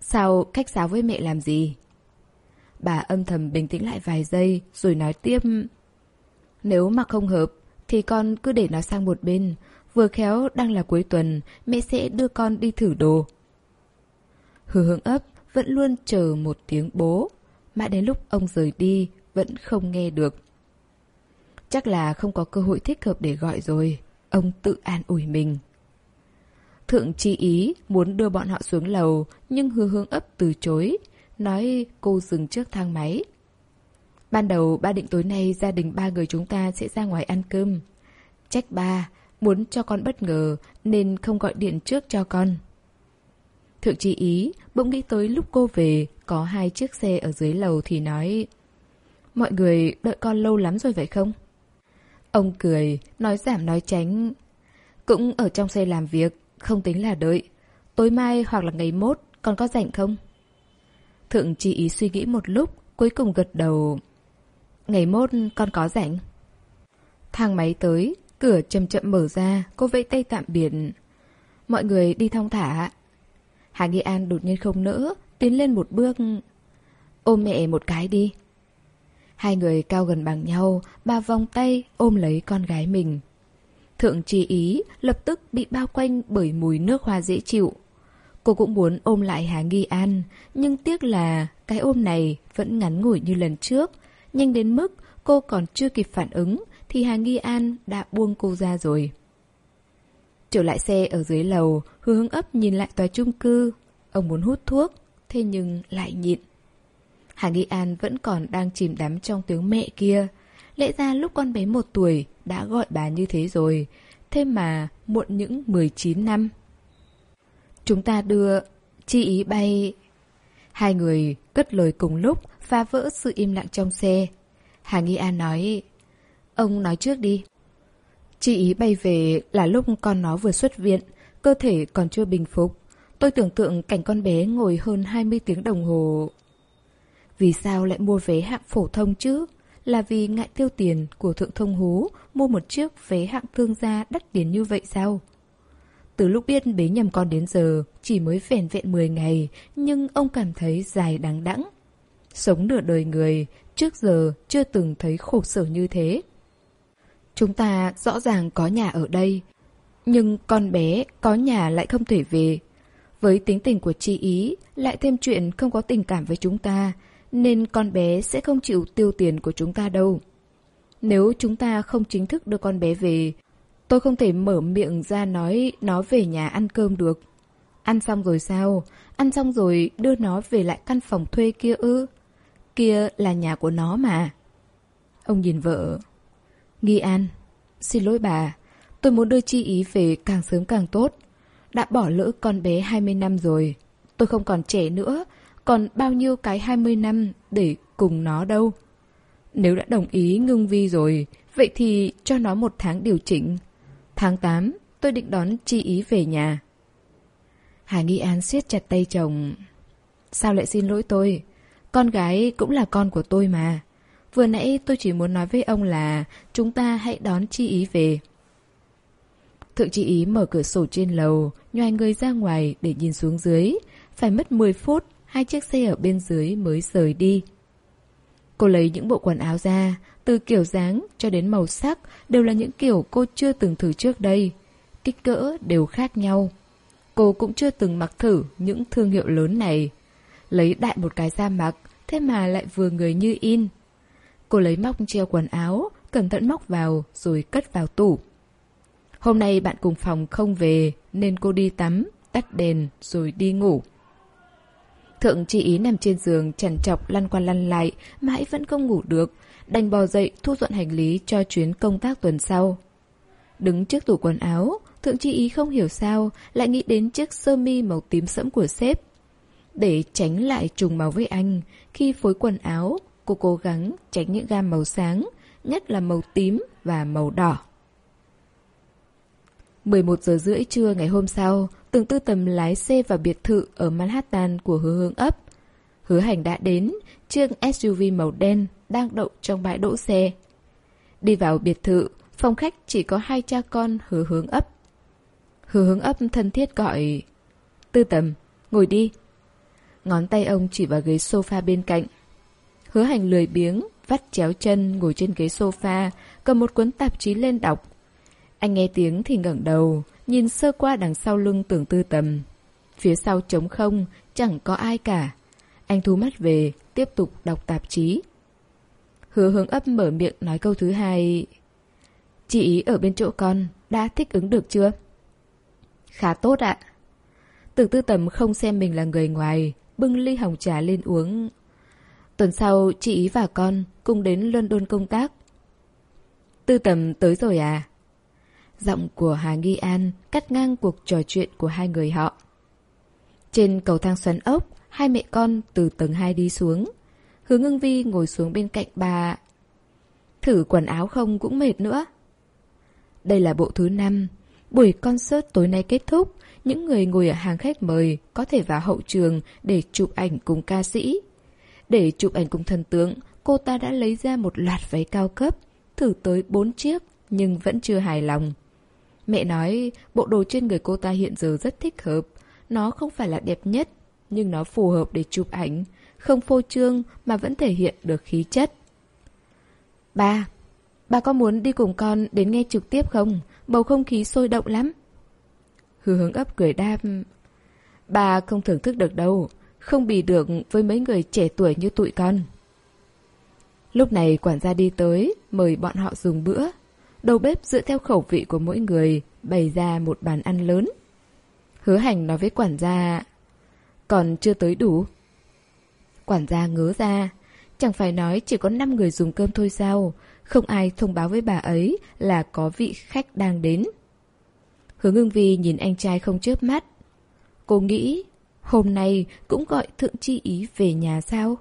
Sao khách sáo với mẹ làm gì? Bà âm thầm bình tĩnh lại vài giây rồi nói tiếp. Nếu mà không hợp thì con cứ để nó sang một bên. Vừa khéo đang là cuối tuần, mẹ sẽ đưa con đi thử đồ. Hứa hướng ấp vẫn luôn chờ một tiếng bố. Mãi đến lúc ông rời đi, vẫn không nghe được. Chắc là không có cơ hội thích hợp để gọi rồi. Ông tự an ủi mình. Thượng chi ý muốn đưa bọn họ xuống lầu, nhưng hứa hương ấp từ chối. Nói cô dừng trước thang máy. Ban đầu ba định tối nay gia đình ba người chúng ta sẽ ra ngoài ăn cơm. Trách ba, muốn cho con bất ngờ nên không gọi điện trước cho con. Thượng chi ý bỗng nghĩ tới lúc cô về có hai chiếc xe ở dưới lầu thì nói Mọi người đợi con lâu lắm rồi vậy không? Ông cười, nói giảm nói tránh. Cũng ở trong xe làm việc, không tính là đợi. Tối mai hoặc là ngày mốt, con có rảnh không? Thượng chỉ ý suy nghĩ một lúc, cuối cùng gật đầu. Ngày mốt con có rảnh. Thang máy tới, cửa chậm chậm mở ra, cô vẫy tay tạm biệt. Mọi người đi thong thả. Hà Nghi An đột nhiên không nỡ, tiến lên một bước. Ôm mẹ một cái đi. Hai người cao gần bằng nhau, bà vòng tay ôm lấy con gái mình. Thượng trì ý lập tức bị bao quanh bởi mùi nước hoa dễ chịu. Cô cũng muốn ôm lại Hà Nghi An, nhưng tiếc là cái ôm này vẫn ngắn ngủi như lần trước. Nhanh đến mức cô còn chưa kịp phản ứng thì Hà Nghi An đã buông cô ra rồi. Trở lại xe ở dưới lầu, hướng ấp nhìn lại tòa chung cư. Ông muốn hút thuốc, thế nhưng lại nhịn. Hà Nghi An vẫn còn đang chìm đắm trong tiếng mẹ kia. Lẽ ra lúc con bé một tuổi đã gọi bà như thế rồi. Thế mà muộn những 19 năm. Chúng ta đưa chi ý bay... Hai người cất lời cùng lúc phá vỡ sự im lặng trong xe. Hà Nghi An nói... Ông nói trước đi. Chi ý bay về là lúc con nó vừa xuất viện, cơ thể còn chưa bình phục. Tôi tưởng tượng cảnh con bé ngồi hơn 20 tiếng đồng hồ vì sao lại mua vé hạng phổ thông chứ? Là vì ngại tiêu tiền của thượng thông hú mua một chiếc vé hạng thương gia đắt tiền như vậy sao? Từ lúc biết bế nhầm con đến giờ, chỉ mới vẻn vẹn 10 ngày, nhưng ông cảm thấy dài đáng đẵng. Sống nửa đời người, trước giờ chưa từng thấy khổ sở như thế. Chúng ta rõ ràng có nhà ở đây, nhưng con bé có nhà lại không thể về. Với tính tình của chị ý, lại thêm chuyện không có tình cảm với chúng ta, nên con bé sẽ không chịu tiêu tiền của chúng ta đâu. Nếu chúng ta không chính thức đưa con bé về, tôi không thể mở miệng ra nói nó về nhà ăn cơm được. Ăn xong rồi sao? Ăn xong rồi đưa nó về lại căn phòng thuê kia ư? Kia là nhà của nó mà. Ông nhìn vợ. Nghi An, xin lỗi bà, tôi muốn đưa chi ý về càng sớm càng tốt. Đã bỏ lỡ con bé 20 năm rồi. Tôi không còn trẻ nữa, còn bao nhiêu cái 20 năm để cùng nó đâu. Nếu đã đồng ý ngưng vi rồi, Vậy thì cho nó một tháng điều chỉnh. Tháng 8, tôi định đón chi ý về nhà. Hà Nghi An siết chặt tay chồng. Sao lại xin lỗi tôi? Con gái cũng là con của tôi mà. Vừa nãy tôi chỉ muốn nói với ông là chúng ta hãy đón chi ý về. Thượng chi ý mở cửa sổ trên lầu, nhoài người ra ngoài để nhìn xuống dưới. Phải mất 10 phút, hai chiếc xe ở bên dưới mới rời đi. Cô lấy những bộ quần áo ra, từ kiểu dáng cho đến màu sắc đều là những kiểu cô chưa từng thử trước đây. Kích cỡ đều khác nhau. Cô cũng chưa từng mặc thử những thương hiệu lớn này. Lấy đại một cái ra mặc, thế mà lại vừa người như in. Cô lấy móc treo quần áo, cẩn thận móc vào rồi cất vào tủ. Hôm nay bạn cùng phòng không về nên cô đi tắm, tắt đèn rồi đi ngủ. Thượng chỉ ý nằm trên giường chằn chọc lăn qua lăn lại, mãi vẫn không ngủ được, đành bò dậy thu dọn hành lý cho chuyến công tác tuần sau. Đứng trước tủ quần áo, thượng Chi ý không hiểu sao lại nghĩ đến chiếc sơ mi màu tím sẫm của sếp. Để tránh lại trùng màu với anh, khi phối quần áo, cô cố gắng tránh những gam màu sáng, nhất là màu tím và màu đỏ. 11 giờ rưỡi trưa ngày hôm sau, Tưởng tư tầm lái xe vào biệt thự ở Manhattan của hứa hướng ấp. Hứa hành đã đến, chiếc SUV màu đen đang đậu trong bãi đỗ xe. Đi vào biệt thự, phòng khách chỉ có hai cha con hứa hướng ấp. Hứa hướng ấp thân thiết gọi Tư tầm, ngồi đi. Ngón tay ông chỉ vào ghế sofa bên cạnh. Hứa hành lười biếng, vắt chéo chân ngồi trên ghế sofa, cầm một cuốn tạp chí lên đọc. Anh nghe tiếng thì ngẩng đầu, nhìn sơ qua đằng sau lưng tưởng tư tầm. Phía sau trống không, chẳng có ai cả. Anh thu mắt về, tiếp tục đọc tạp chí. Hứa hướng ấp mở miệng nói câu thứ hai. Chị ý ở bên chỗ con, đã thích ứng được chưa? Khá tốt ạ. Tưởng tư tầm không xem mình là người ngoài, bưng ly hồng trà lên uống. Tuần sau, chị ý và con cùng đến London công tác. Tư tầm tới rồi à? Giọng của Hà Nghi An cắt ngang cuộc trò chuyện của hai người họ. Trên cầu thang xoắn ốc, hai mẹ con từ tầng 2 đi xuống. Hứa ngưng vi ngồi xuống bên cạnh bà. Thử quần áo không cũng mệt nữa. Đây là bộ thứ năm. Buổi concert tối nay kết thúc, những người ngồi ở hàng khách mời có thể vào hậu trường để chụp ảnh cùng ca sĩ. Để chụp ảnh cùng thần tượng, cô ta đã lấy ra một loạt váy cao cấp, thử tới 4 chiếc nhưng vẫn chưa hài lòng. Mẹ nói bộ đồ trên người cô ta hiện giờ rất thích hợp. Nó không phải là đẹp nhất, nhưng nó phù hợp để chụp ảnh. Không phô trương mà vẫn thể hiện được khí chất. Ba, ba có muốn đi cùng con đến nghe trực tiếp không? Bầu không khí sôi động lắm. Hư hướng ấp cười đam. Ba không thưởng thức được đâu. Không bì được với mấy người trẻ tuổi như tụi con. Lúc này quản gia đi tới, mời bọn họ dùng bữa. Đầu bếp dựa theo khẩu vị của mỗi người, bày ra một bàn ăn lớn. Hứa hành nói với quản gia, còn chưa tới đủ. Quản gia ngớ ra, chẳng phải nói chỉ có 5 người dùng cơm thôi sao, không ai thông báo với bà ấy là có vị khách đang đến. Hứa ngưng vi nhìn anh trai không chớp mắt. Cô nghĩ, hôm nay cũng gọi thượng chi ý về nhà sao?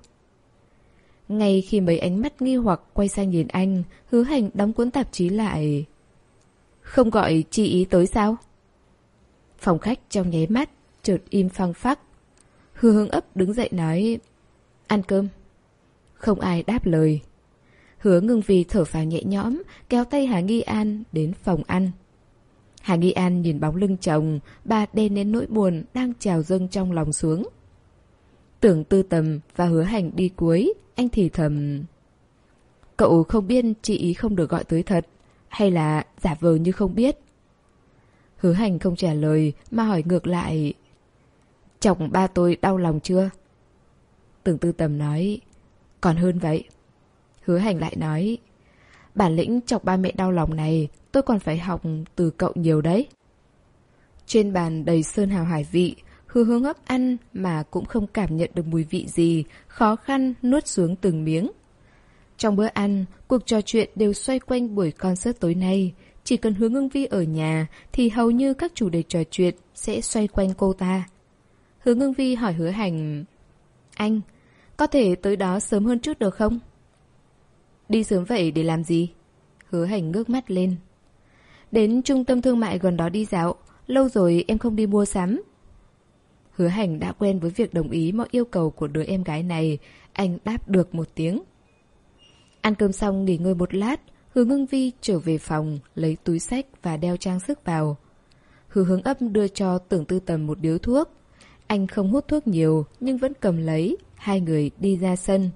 Ngay khi mấy ánh mắt nghi hoặc quay sang nhìn anh, hứa hành đóng cuốn tạp chí lại. Không gọi chi ý tới sao? Phòng khách trong nháy mắt, chợt im phăng phắc. Hứa hướng ấp đứng dậy nói, ăn cơm. Không ai đáp lời. Hứa ngưng vì thở phào nhẹ nhõm, kéo tay Hà Nghi An đến phòng ăn. Hà Nghi An nhìn bóng lưng chồng, bà đen đến nỗi buồn đang trào dâng trong lòng xuống. Tưởng tư tầm và hứa hành đi cuối, anh thì thầm... Cậu không biết chị ý không được gọi tới thật, hay là giả vờ như không biết? Hứa hành không trả lời mà hỏi ngược lại. Chồng ba tôi đau lòng chưa? Tưởng tư tầm nói, còn hơn vậy. Hứa hành lại nói, bản lĩnh chọc ba mẹ đau lòng này tôi còn phải học từ cậu nhiều đấy. Trên bàn đầy sơn hào hải vị, Hứa hướng hấp ăn mà cũng không cảm nhận được mùi vị gì, khó khăn nuốt xuống từng miếng. Trong bữa ăn, cuộc trò chuyện đều xoay quanh buổi concert tối nay. Chỉ cần hướng ngưng vi ở nhà thì hầu như các chủ đề trò chuyện sẽ xoay quanh cô ta. Hướng ngưng vi hỏi hứa hành Anh, có thể tới đó sớm hơn chút được không? Đi sớm vậy để làm gì? Hứa hành ngước mắt lên. Đến trung tâm thương mại gần đó đi dạo, lâu rồi em không đi mua sắm. Hứa hành đã quen với việc đồng ý mọi yêu cầu của đứa em gái này, anh đáp được một tiếng. Ăn cơm xong nghỉ ngơi một lát, Hứa ngưng vi trở về phòng, lấy túi sách và đeo trang sức vào. Hứa hướng ấp đưa cho tưởng tư tầm một điếu thuốc. Anh không hút thuốc nhiều, nhưng vẫn cầm lấy, hai người đi ra sân.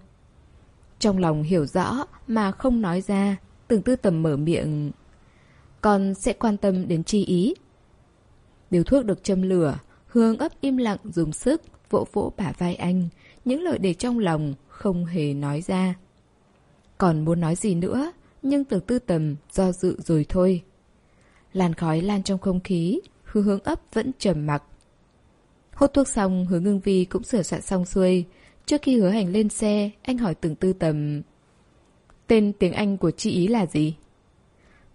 Trong lòng hiểu rõ mà không nói ra, tưởng tư tầm mở miệng. Con sẽ quan tâm đến chi ý. Điếu thuốc được châm lửa, Hương ấp im lặng dùng sức, vỗ vỗ bả vai anh, những lời để trong lòng, không hề nói ra. Còn muốn nói gì nữa, nhưng tưởng tư tầm do dự rồi thôi. Làn khói lan trong không khí, hứa hướng ấp vẫn trầm mặc. Hốt thuốc xong, hứa ngưng vi cũng sửa soạn xong xuôi. Trước khi hứa hành lên xe, anh hỏi tưởng tư tầm... Tên tiếng Anh của chị ý là gì?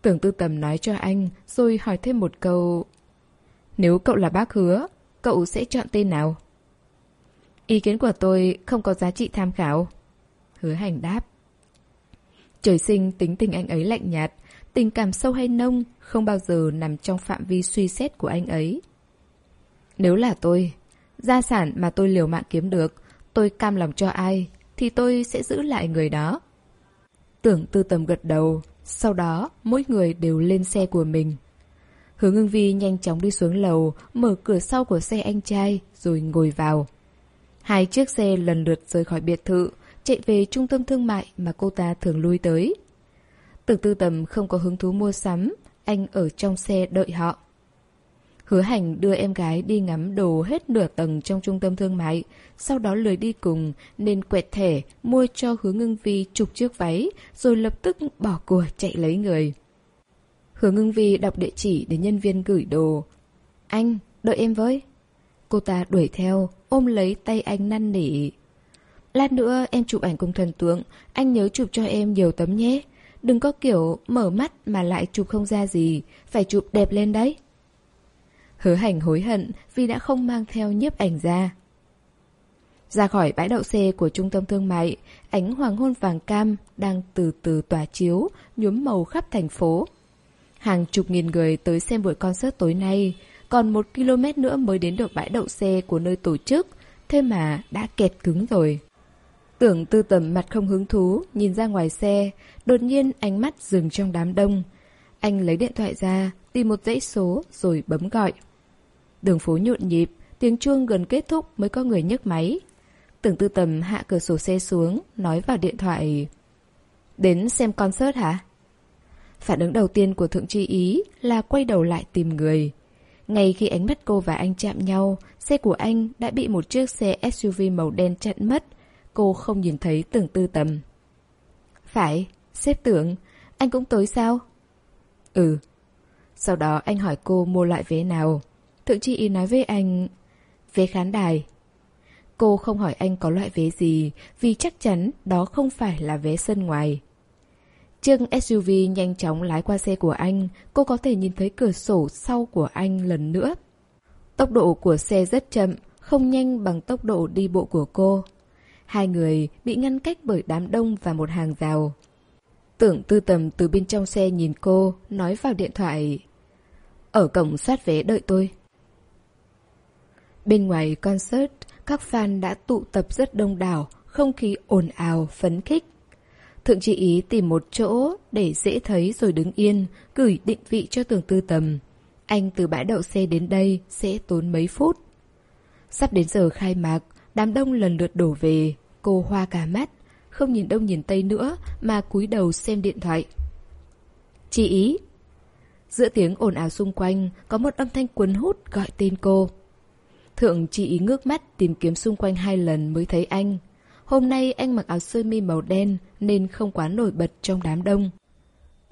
Tưởng tư tầm nói cho anh, rồi hỏi thêm một câu... Nếu cậu là bác hứa, cậu sẽ chọn tên nào? Ý kiến của tôi không có giá trị tham khảo. Hứa hành đáp. Trời sinh tính tình anh ấy lạnh nhạt, tình cảm sâu hay nông không bao giờ nằm trong phạm vi suy xét của anh ấy. Nếu là tôi, gia sản mà tôi liều mạng kiếm được, tôi cam lòng cho ai, thì tôi sẽ giữ lại người đó. Tưởng tư tầm gật đầu, sau đó mỗi người đều lên xe của mình. Hứa Ngưng vi nhanh chóng đi xuống lầu, mở cửa sau của xe anh trai, rồi ngồi vào. Hai chiếc xe lần lượt rời khỏi biệt thự, chạy về trung tâm thương mại mà cô ta thường lui tới. Tưởng tư tầm không có hứng thú mua sắm, anh ở trong xe đợi họ. Hứa hành đưa em gái đi ngắm đồ hết nửa tầng trong trung tâm thương mại, sau đó lười đi cùng nên quẹt thẻ mua cho hứa ngưng vi chục chiếc váy rồi lập tức bỏ của chạy lấy người. Hứa ngưng vi đọc địa chỉ để nhân viên gửi đồ. Anh, đợi em với. Cô ta đuổi theo, ôm lấy tay anh năn nỉ. Lát nữa em chụp ảnh cùng thần tượng, anh nhớ chụp cho em nhiều tấm nhé. Đừng có kiểu mở mắt mà lại chụp không ra gì, phải chụp đẹp lên đấy. Hứa hành hối hận vì đã không mang theo nhiếp ảnh ra. Ra khỏi bãi đậu xe của trung tâm thương mại, ánh hoàng hôn vàng cam đang từ từ tỏa chiếu, nhuốm màu khắp thành phố. Hàng chục nghìn người tới xem buổi concert tối nay, còn một km nữa mới đến được bãi đậu xe của nơi tổ chức, thế mà đã kẹt cứng rồi. Tưởng tư tầm mặt không hứng thú, nhìn ra ngoài xe, đột nhiên ánh mắt dừng trong đám đông. Anh lấy điện thoại ra, tìm một dãy số rồi bấm gọi. Đường phố nhộn nhịp, tiếng chuông gần kết thúc mới có người nhấc máy. Tưởng tư tầm hạ cửa sổ xe xuống, nói vào điện thoại. Đến xem concert hả? Phản ứng đầu tiên của Thượng Tri Ý là quay đầu lại tìm người. Ngay khi ánh mắt cô và anh chạm nhau, xe của anh đã bị một chiếc xe SUV màu đen chặn mất. Cô không nhìn thấy tưởng tư tầm. Phải, xếp tưởng, anh cũng tới sao? Ừ. Sau đó anh hỏi cô mua loại vé nào. Thượng Tri Ý nói với anh... Vé khán đài. Cô không hỏi anh có loại vé gì vì chắc chắn đó không phải là vé sân ngoài. Chiếc SUV nhanh chóng lái qua xe của anh, cô có thể nhìn thấy cửa sổ sau của anh lần nữa. Tốc độ của xe rất chậm, không nhanh bằng tốc độ đi bộ của cô. Hai người bị ngăn cách bởi đám đông và một hàng rào. Tưởng tư tầm từ bên trong xe nhìn cô, nói vào điện thoại. Ở cổng soát vé đợi tôi. Bên ngoài concert, các fan đã tụ tập rất đông đảo, không khí ồn ào, phấn khích. Thượng chị ý tìm một chỗ để dễ thấy rồi đứng yên, gửi định vị cho tường tư tầm. Anh từ bãi đậu xe đến đây sẽ tốn mấy phút. Sắp đến giờ khai mạc, đám đông lần lượt đổ về, cô hoa cả mắt, không nhìn đông nhìn tây nữa mà cúi đầu xem điện thoại. Chị ý! Giữa tiếng ồn ào xung quanh, có một âm thanh cuốn hút gọi tên cô. Thượng chị ý ngước mắt tìm kiếm xung quanh hai lần mới thấy anh. Hôm nay anh mặc áo sơ mi màu đen nên không quá nổi bật trong đám đông.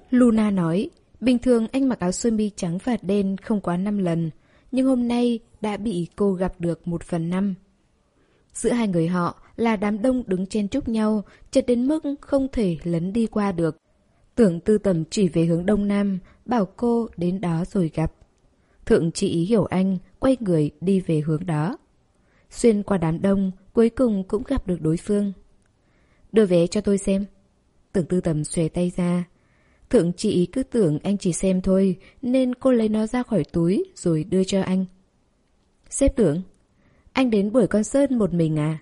Luna nói, bình thường anh mặc áo sơ mi trắng và đen không quá 5 lần, nhưng hôm nay đã bị cô gặp được một phần năm. Giữa hai người họ là đám đông đứng chen chúc nhau, chật đến mức không thể lấn đi qua được. Tưởng tư tầm chỉ về hướng đông nam, bảo cô đến đó rồi gặp. Thượng chị ý hiểu anh, quay người đi về hướng đó. Xuyên qua đám đông, cuối cùng cũng gặp được đối phương. Đưa vé cho tôi xem. Tưởng tư tầm xòe tay ra. Thượng chị cứ tưởng anh chỉ xem thôi, nên cô lấy nó ra khỏi túi rồi đưa cho anh. xếp tưởng, anh đến buổi concert một mình à?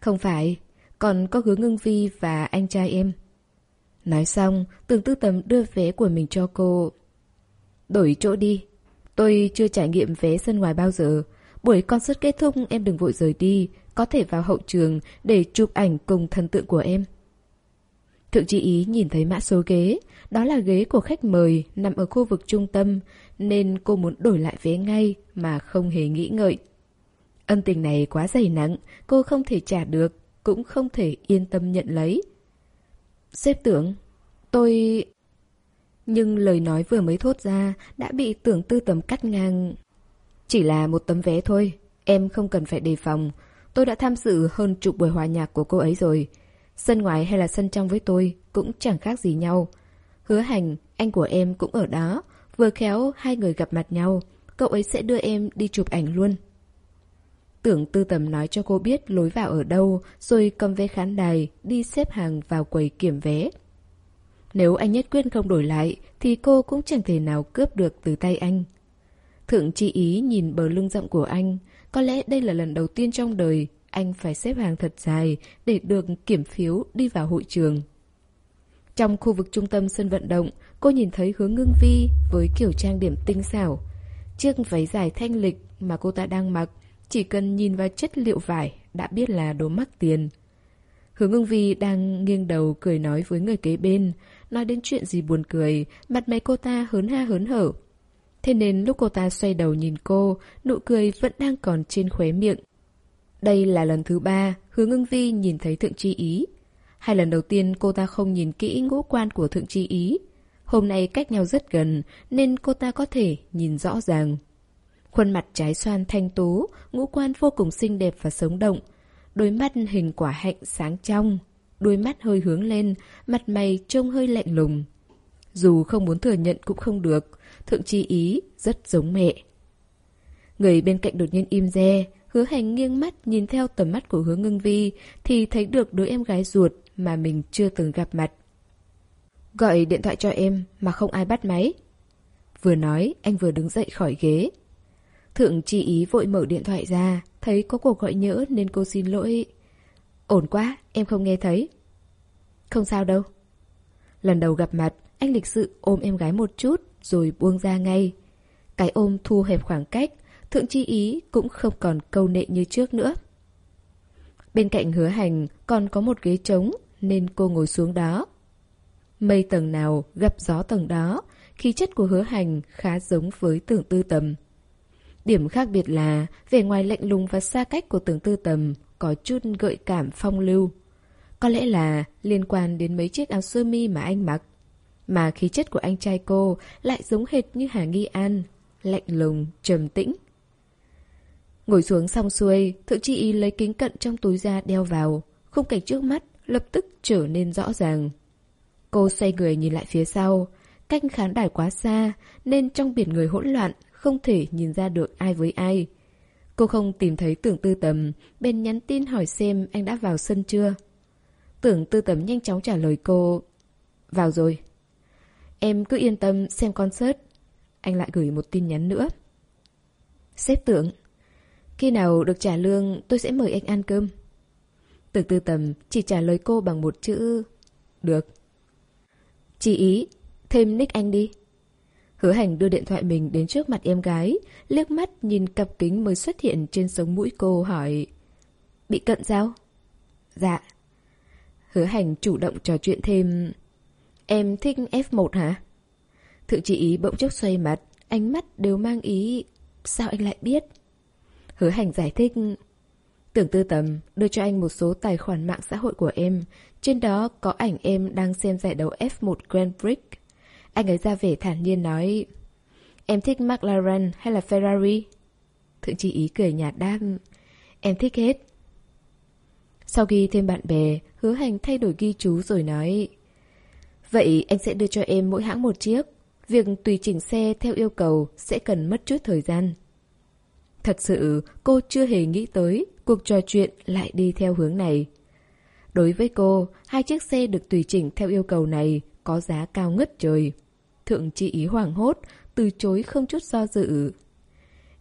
Không phải, còn có hứa ngưng vi và anh trai em. Nói xong, tưởng tư tầm đưa vé của mình cho cô. Đổi chỗ đi. Tôi chưa trải nghiệm vé sân ngoài bao giờ. Buổi concert kết thúc em đừng vội rời đi, có thể vào hậu trường để chụp ảnh cùng thần tượng của em. Thượng chị ý nhìn thấy mã số ghế, đó là ghế của khách mời nằm ở khu vực trung tâm, nên cô muốn đổi lại vé ngay mà không hề nghĩ ngợi. Ân tình này quá dày nặng, cô không thể trả được, cũng không thể yên tâm nhận lấy. Xếp tưởng, tôi... Nhưng lời nói vừa mới thốt ra đã bị tưởng tư tầm cắt ngang. Chỉ là một tấm vé thôi, em không cần phải đề phòng. Tôi đã tham dự hơn chục buổi hòa nhạc của cô ấy rồi. Sân ngoài hay là sân trong với tôi cũng chẳng khác gì nhau. Hứa hành, anh của em cũng ở đó. Vừa khéo hai người gặp mặt nhau, cậu ấy sẽ đưa em đi chụp ảnh luôn. Tưởng tư tầm nói cho cô biết lối vào ở đâu, rồi cầm vé khán đài, đi xếp hàng vào quầy kiểm vé. Nếu anh nhất quyết không đổi lại, thì cô cũng chẳng thể nào cướp được từ tay anh. Thượng chi ý nhìn bờ lưng rộng của anh, có lẽ đây là lần đầu tiên trong đời anh phải xếp hàng thật dài để được kiểm phiếu đi vào hội trường. Trong khu vực trung tâm sân vận động, cô nhìn thấy hướng ngưng vi với kiểu trang điểm tinh xảo. Chiếc váy dài thanh lịch mà cô ta đang mặc, chỉ cần nhìn vào chất liệu vải đã biết là đồ mắc tiền. Hướng ngưng vi đang nghiêng đầu cười nói với người kế bên, nói đến chuyện gì buồn cười, mặt mày cô ta hớn ha hớn hở. Thế nên lúc cô ta xoay đầu nhìn cô, nụ cười vẫn đang còn trên khóe miệng. Đây là lần thứ ba Hứa ngưng vi nhìn thấy Thượng Chi Ý. Hai lần đầu tiên cô ta không nhìn kỹ ngũ quan của Thượng Chi Ý. Hôm nay cách nhau rất gần nên cô ta có thể nhìn rõ ràng. Khuôn mặt trái xoan thanh tú, ngũ quan vô cùng xinh đẹp và sống động. Đôi mắt hình quả hạnh sáng trong, đôi mắt hơi hướng lên, mặt mày trông hơi lạnh lùng. Dù không muốn thừa nhận cũng không được, Thượng Chi Ý rất giống mẹ. Người bên cạnh đột nhiên im re, Hứa hành nghiêng mắt nhìn theo tầm mắt của hứa ngưng vi thì thấy được đứa em gái ruột mà mình chưa từng gặp mặt. Gọi điện thoại cho em mà không ai bắt máy. Vừa nói, anh vừa đứng dậy khỏi ghế. Thượng chi ý vội mở điện thoại ra, thấy có cuộc gọi nhỡ nên cô xin lỗi. Ổn quá, em không nghe thấy. Không sao đâu. Lần đầu gặp mặt, anh lịch sự ôm em gái một chút rồi buông ra ngay. Cái ôm thu hẹp khoảng cách, Thượng Chi Ý cũng không còn câu nệ như trước nữa. Bên cạnh hứa hành còn có một ghế trống nên cô ngồi xuống đó. Mây tầng nào gặp gió tầng đó, khí chất của hứa hành khá giống với tưởng tư tầm. Điểm khác biệt là vẻ ngoài lạnh lùng và xa cách của tưởng tư tầm có chút gợi cảm phong lưu. Có lẽ là liên quan đến mấy chiếc áo sơ mi mà anh mặc. Mà khí chất của anh trai cô lại giống hệt như Hà Nghi An, lạnh lùng, trầm tĩnh. Ngồi xuống xong xuôi, thượng chi y lấy kính cận trong túi ra đeo vào. Khung cảnh trước mắt lập tức trở nên rõ ràng. Cô xoay người nhìn lại phía sau. cách khán đài quá xa, nên trong biển người hỗn loạn, không thể nhìn ra được ai với ai. Cô không tìm thấy tưởng tư tầm, bên nhắn tin hỏi xem anh đã vào sân chưa. Tưởng tư tầm nhanh chóng trả lời cô. Vào rồi. Em cứ yên tâm xem concert. Anh lại gửi một tin nhắn nữa. Xếp tưởng. Khi nào được trả lương tôi sẽ mời anh ăn cơm. Từ tư tầm chỉ trả lời cô bằng một chữ Được. chị ý, thêm nick anh đi. Hứa hành đưa điện thoại mình đến trước mặt em gái, liếc mắt nhìn cặp kính mới xuất hiện trên sống mũi cô hỏi Bị cận sao? Dạ. Hứa hành chủ động trò chuyện thêm Em thích F1 hả? Thượng chị ý bỗng chốc xoay mặt, ánh mắt đều mang ý Sao anh lại biết? Hứa hành giải thích Tưởng tư tầm đưa cho anh một số tài khoản mạng xã hội của em Trên đó có ảnh em đang xem giải đấu F1 Grand Prix Anh ấy ra vẻ thản nhiên nói Em thích McLaren hay là Ferrari? Thượng chỉ ý cười nhạt đáp Em thích hết Sau khi thêm bạn bè Hứa hành thay đổi ghi chú rồi nói Vậy anh sẽ đưa cho em mỗi hãng một chiếc Việc tùy chỉnh xe theo yêu cầu sẽ cần mất chút thời gian Thật sự, cô chưa hề nghĩ tới cuộc trò chuyện lại đi theo hướng này. Đối với cô, hai chiếc xe được tùy chỉnh theo yêu cầu này có giá cao ngất trời. Thượng chi ý hoảng hốt, từ chối không chút do dự.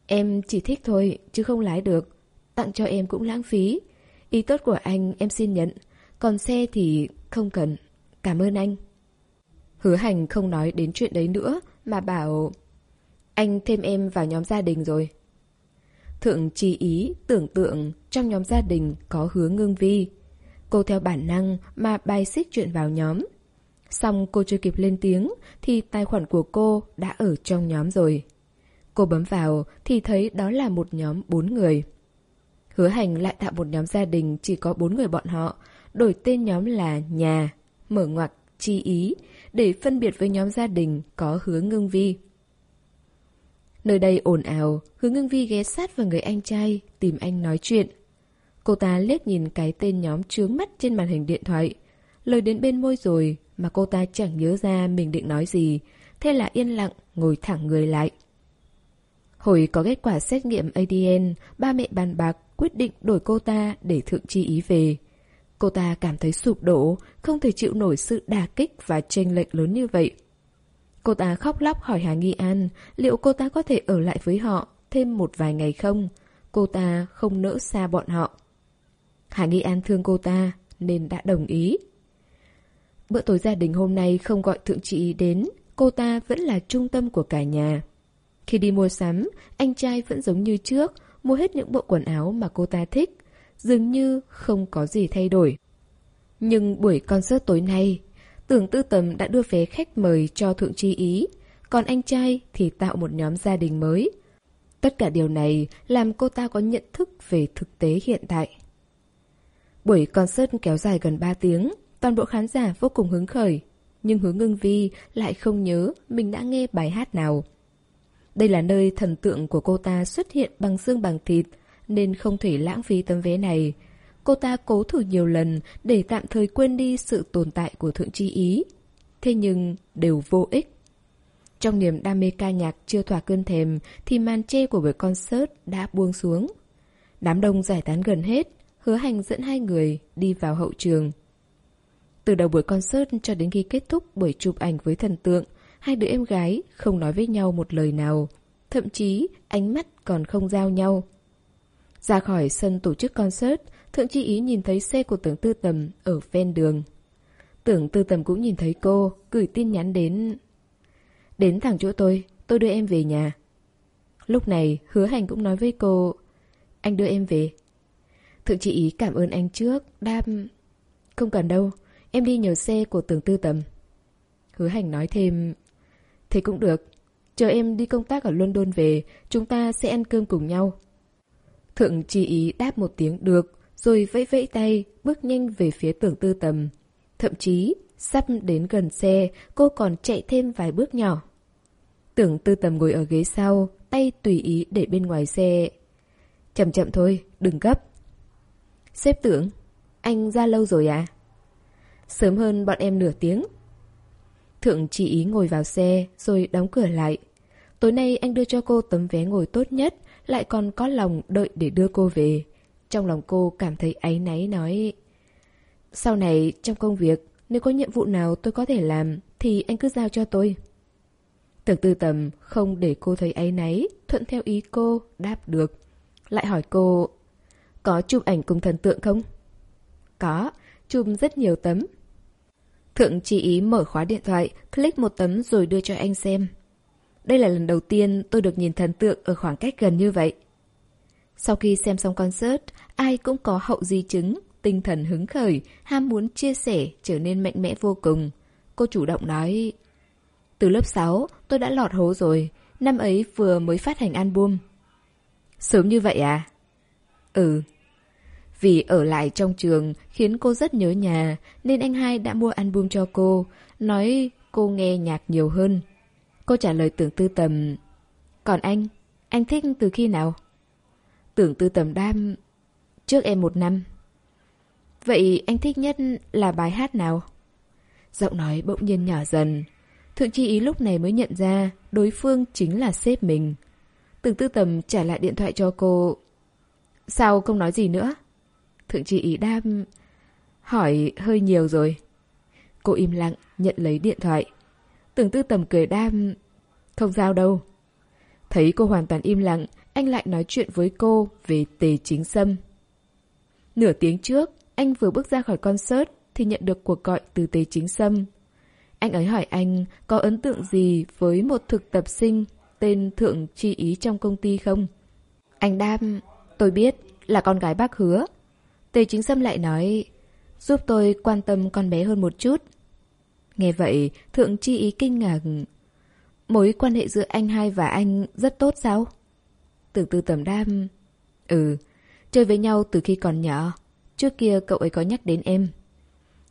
Em chỉ thích thôi, chứ không lái được. Tặng cho em cũng lãng phí. Ý tốt của anh em xin nhận. Còn xe thì không cần. Cảm ơn anh. Hứa hành không nói đến chuyện đấy nữa, mà bảo... Anh thêm em vào nhóm gia đình rồi. Thượng chi ý, tưởng tượng trong nhóm gia đình có hứa ngưng vi. Cô theo bản năng mà bài xích chuyện vào nhóm. Xong cô chưa kịp lên tiếng thì tài khoản của cô đã ở trong nhóm rồi. Cô bấm vào thì thấy đó là một nhóm bốn người. Hứa hành lại tạo một nhóm gia đình chỉ có bốn người bọn họ, đổi tên nhóm là nhà, mở ngoặc, chi ý, để phân biệt với nhóm gia đình có hứa ngưng vi. Nơi đây ồn ào, hứa ngưng vi ghé sát vào người anh trai, tìm anh nói chuyện. Cô ta liếc nhìn cái tên nhóm trướng mắt trên màn hình điện thoại. Lời đến bên môi rồi mà cô ta chẳng nhớ ra mình định nói gì, thế là yên lặng ngồi thẳng người lại. Hồi có kết quả xét nghiệm ADN, ba mẹ bàn bạc quyết định đổi cô ta để thượng chi ý về. Cô ta cảm thấy sụp đổ, không thể chịu nổi sự đả kích và chênh lệch lớn như vậy. Cô ta khóc lóc hỏi Hà Nghi An liệu cô ta có thể ở lại với họ thêm một vài ngày không? Cô ta không nỡ xa bọn họ. Hà Nghi An thương cô ta nên đã đồng ý. Bữa tối gia đình hôm nay không gọi thượng chị đến, cô ta vẫn là trung tâm của cả nhà. Khi đi mua sắm, anh trai vẫn giống như trước, mua hết những bộ quần áo mà cô ta thích, dường như không có gì thay đổi. Nhưng buổi concert tối nay, tưởng tư tầm đã đưa vé khách mời cho Thượng Chi Ý, còn anh trai thì tạo một nhóm gia đình mới. Tất cả điều này làm cô ta có nhận thức về thực tế hiện tại. Buổi concert kéo dài gần 3 tiếng, toàn bộ khán giả vô cùng hứng khởi. Nhưng hướng ngưng vi lại không nhớ mình đã nghe bài hát nào. Đây là nơi thần tượng của cô ta xuất hiện bằng xương bằng thịt, nên không thể lãng phí tấm vé này. Cô ta cố thử nhiều lần để tạm thời quên đi sự tồn tại của Thượng Chi Ý. Thế nhưng đều vô ích. Trong niềm đam mê ca nhạc chưa thỏa cơn thèm thì màn chê của buổi concert đã buông xuống. Đám đông giải tán gần hết, hứa hành dẫn hai người đi vào hậu trường. Từ đầu buổi concert cho đến khi kết thúc buổi chụp ảnh với thần tượng, hai đứa em gái không nói với nhau một lời nào. Thậm chí ánh mắt còn không giao nhau. Ra khỏi sân tổ chức concert, Thượng Chi Ý nhìn thấy xe của tưởng tư tầm ở ven đường. Tưởng tư tầm cũng nhìn thấy cô, gửi tin nhắn đến... Đến thẳng chỗ tôi, tôi đưa em về nhà. Lúc này, hứa hành cũng nói với cô, anh đưa em về. Thượng Chi Ý cảm ơn anh trước, đam... Không cần đâu, em đi nhờ xe của tưởng tư tầm. Hứa hành nói thêm, thế cũng được, chờ em đi công tác ở London về, chúng ta sẽ ăn cơm cùng nhau. Thượng chi ý đáp một tiếng được, rồi vẫy vẫy tay, bước nhanh về phía tưởng tư tầm. Thậm chí, sắp đến gần xe, cô còn chạy thêm vài bước nhỏ. Tưởng tư tầm ngồi ở ghế sau, tay tùy ý để bên ngoài xe. Chậm chậm thôi, đừng gấp. Xếp tưởng, anh ra lâu rồi à? Sớm hơn bọn em nửa tiếng. Thượng chỉ ý ngồi vào xe, rồi đóng cửa lại. Tối nay anh đưa cho cô tấm vé ngồi tốt nhất, lại còn có lòng đợi để đưa cô về. Trong lòng cô cảm thấy áy náy nói Sau này trong công việc Nếu có nhiệm vụ nào tôi có thể làm Thì anh cứ giao cho tôi Tưởng tư tầm không để cô thấy áy náy Thuận theo ý cô đáp được Lại hỏi cô Có chụp ảnh cùng thần tượng không? Có, chụp rất nhiều tấm Thượng chỉ ý mở khóa điện thoại Click một tấm rồi đưa cho anh xem đây là lần đầu tiên tôi được nhìn thần tượng Ở khoảng cách gần như vậy sau khi xem xong concert, ai cũng có hậu di chứng, tinh thần hứng khởi, ham muốn chia sẻ, trở nên mạnh mẽ vô cùng. Cô chủ động nói, từ lớp 6, tôi đã lọt hố rồi, năm ấy vừa mới phát hành album. Sớm như vậy à? Ừ. Vì ở lại trong trường khiến cô rất nhớ nhà, nên anh hai đã mua album cho cô, nói cô nghe nhạc nhiều hơn. Cô trả lời tưởng tư tầm. Còn anh, anh thích từ khi nào? Tưởng tư tầm đam... Trước em một năm. Vậy anh thích nhất là bài hát nào? Giọng nói bỗng nhiên nhỏ dần. Thượng chi ý lúc này mới nhận ra đối phương chính là sếp mình. Tưởng tư tầm trả lại điện thoại cho cô. Sao không nói gì nữa? Thượng chi ý đam... Hỏi hơi nhiều rồi. Cô im lặng, nhận lấy điện thoại. Tưởng tư tầm cười đam... Không sao đâu. Thấy cô hoàn toàn im lặng, anh lại nói chuyện với cô về tề chính sâm. Nửa tiếng trước, anh vừa bước ra khỏi concert thì nhận được cuộc gọi từ tề chính sâm. Anh ấy hỏi anh có ấn tượng gì với một thực tập sinh tên Thượng Chi Ý trong công ty không? Anh đam, tôi biết, là con gái bác hứa. Tề chính sâm lại nói, giúp tôi quan tâm con bé hơn một chút. Nghe vậy, Thượng Chi Ý kinh ngạc. Mối quan hệ giữa anh hai và anh rất tốt sao? Tưởng tư tầm đam. Ừ, chơi với nhau từ khi còn nhỏ. Trước kia cậu ấy có nhắc đến em.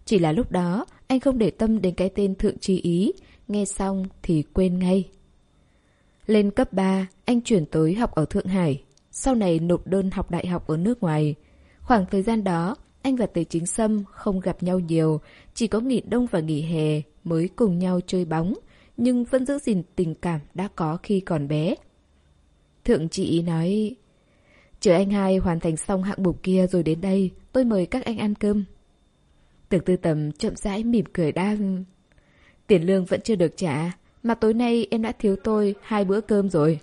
Chỉ là lúc đó, anh không để tâm đến cái tên Thượng tri Ý. Nghe xong thì quên ngay. Lên cấp 3, anh chuyển tới học ở Thượng Hải. Sau này nộp đơn học đại học ở nước ngoài. Khoảng thời gian đó, anh và Tề Chính Sâm không gặp nhau nhiều, chỉ có nghỉ đông và nghỉ hè mới cùng nhau chơi bóng, nhưng vẫn giữ gìn tình cảm đã có khi còn bé. Thượng chị nói, chờ anh hai hoàn thành xong hạng mục kia rồi đến đây, tôi mời các anh ăn cơm. Tưởng tư tầm chậm rãi mỉm cười đáp: Tiền lương vẫn chưa được trả, mà tối nay em đã thiếu tôi hai bữa cơm rồi.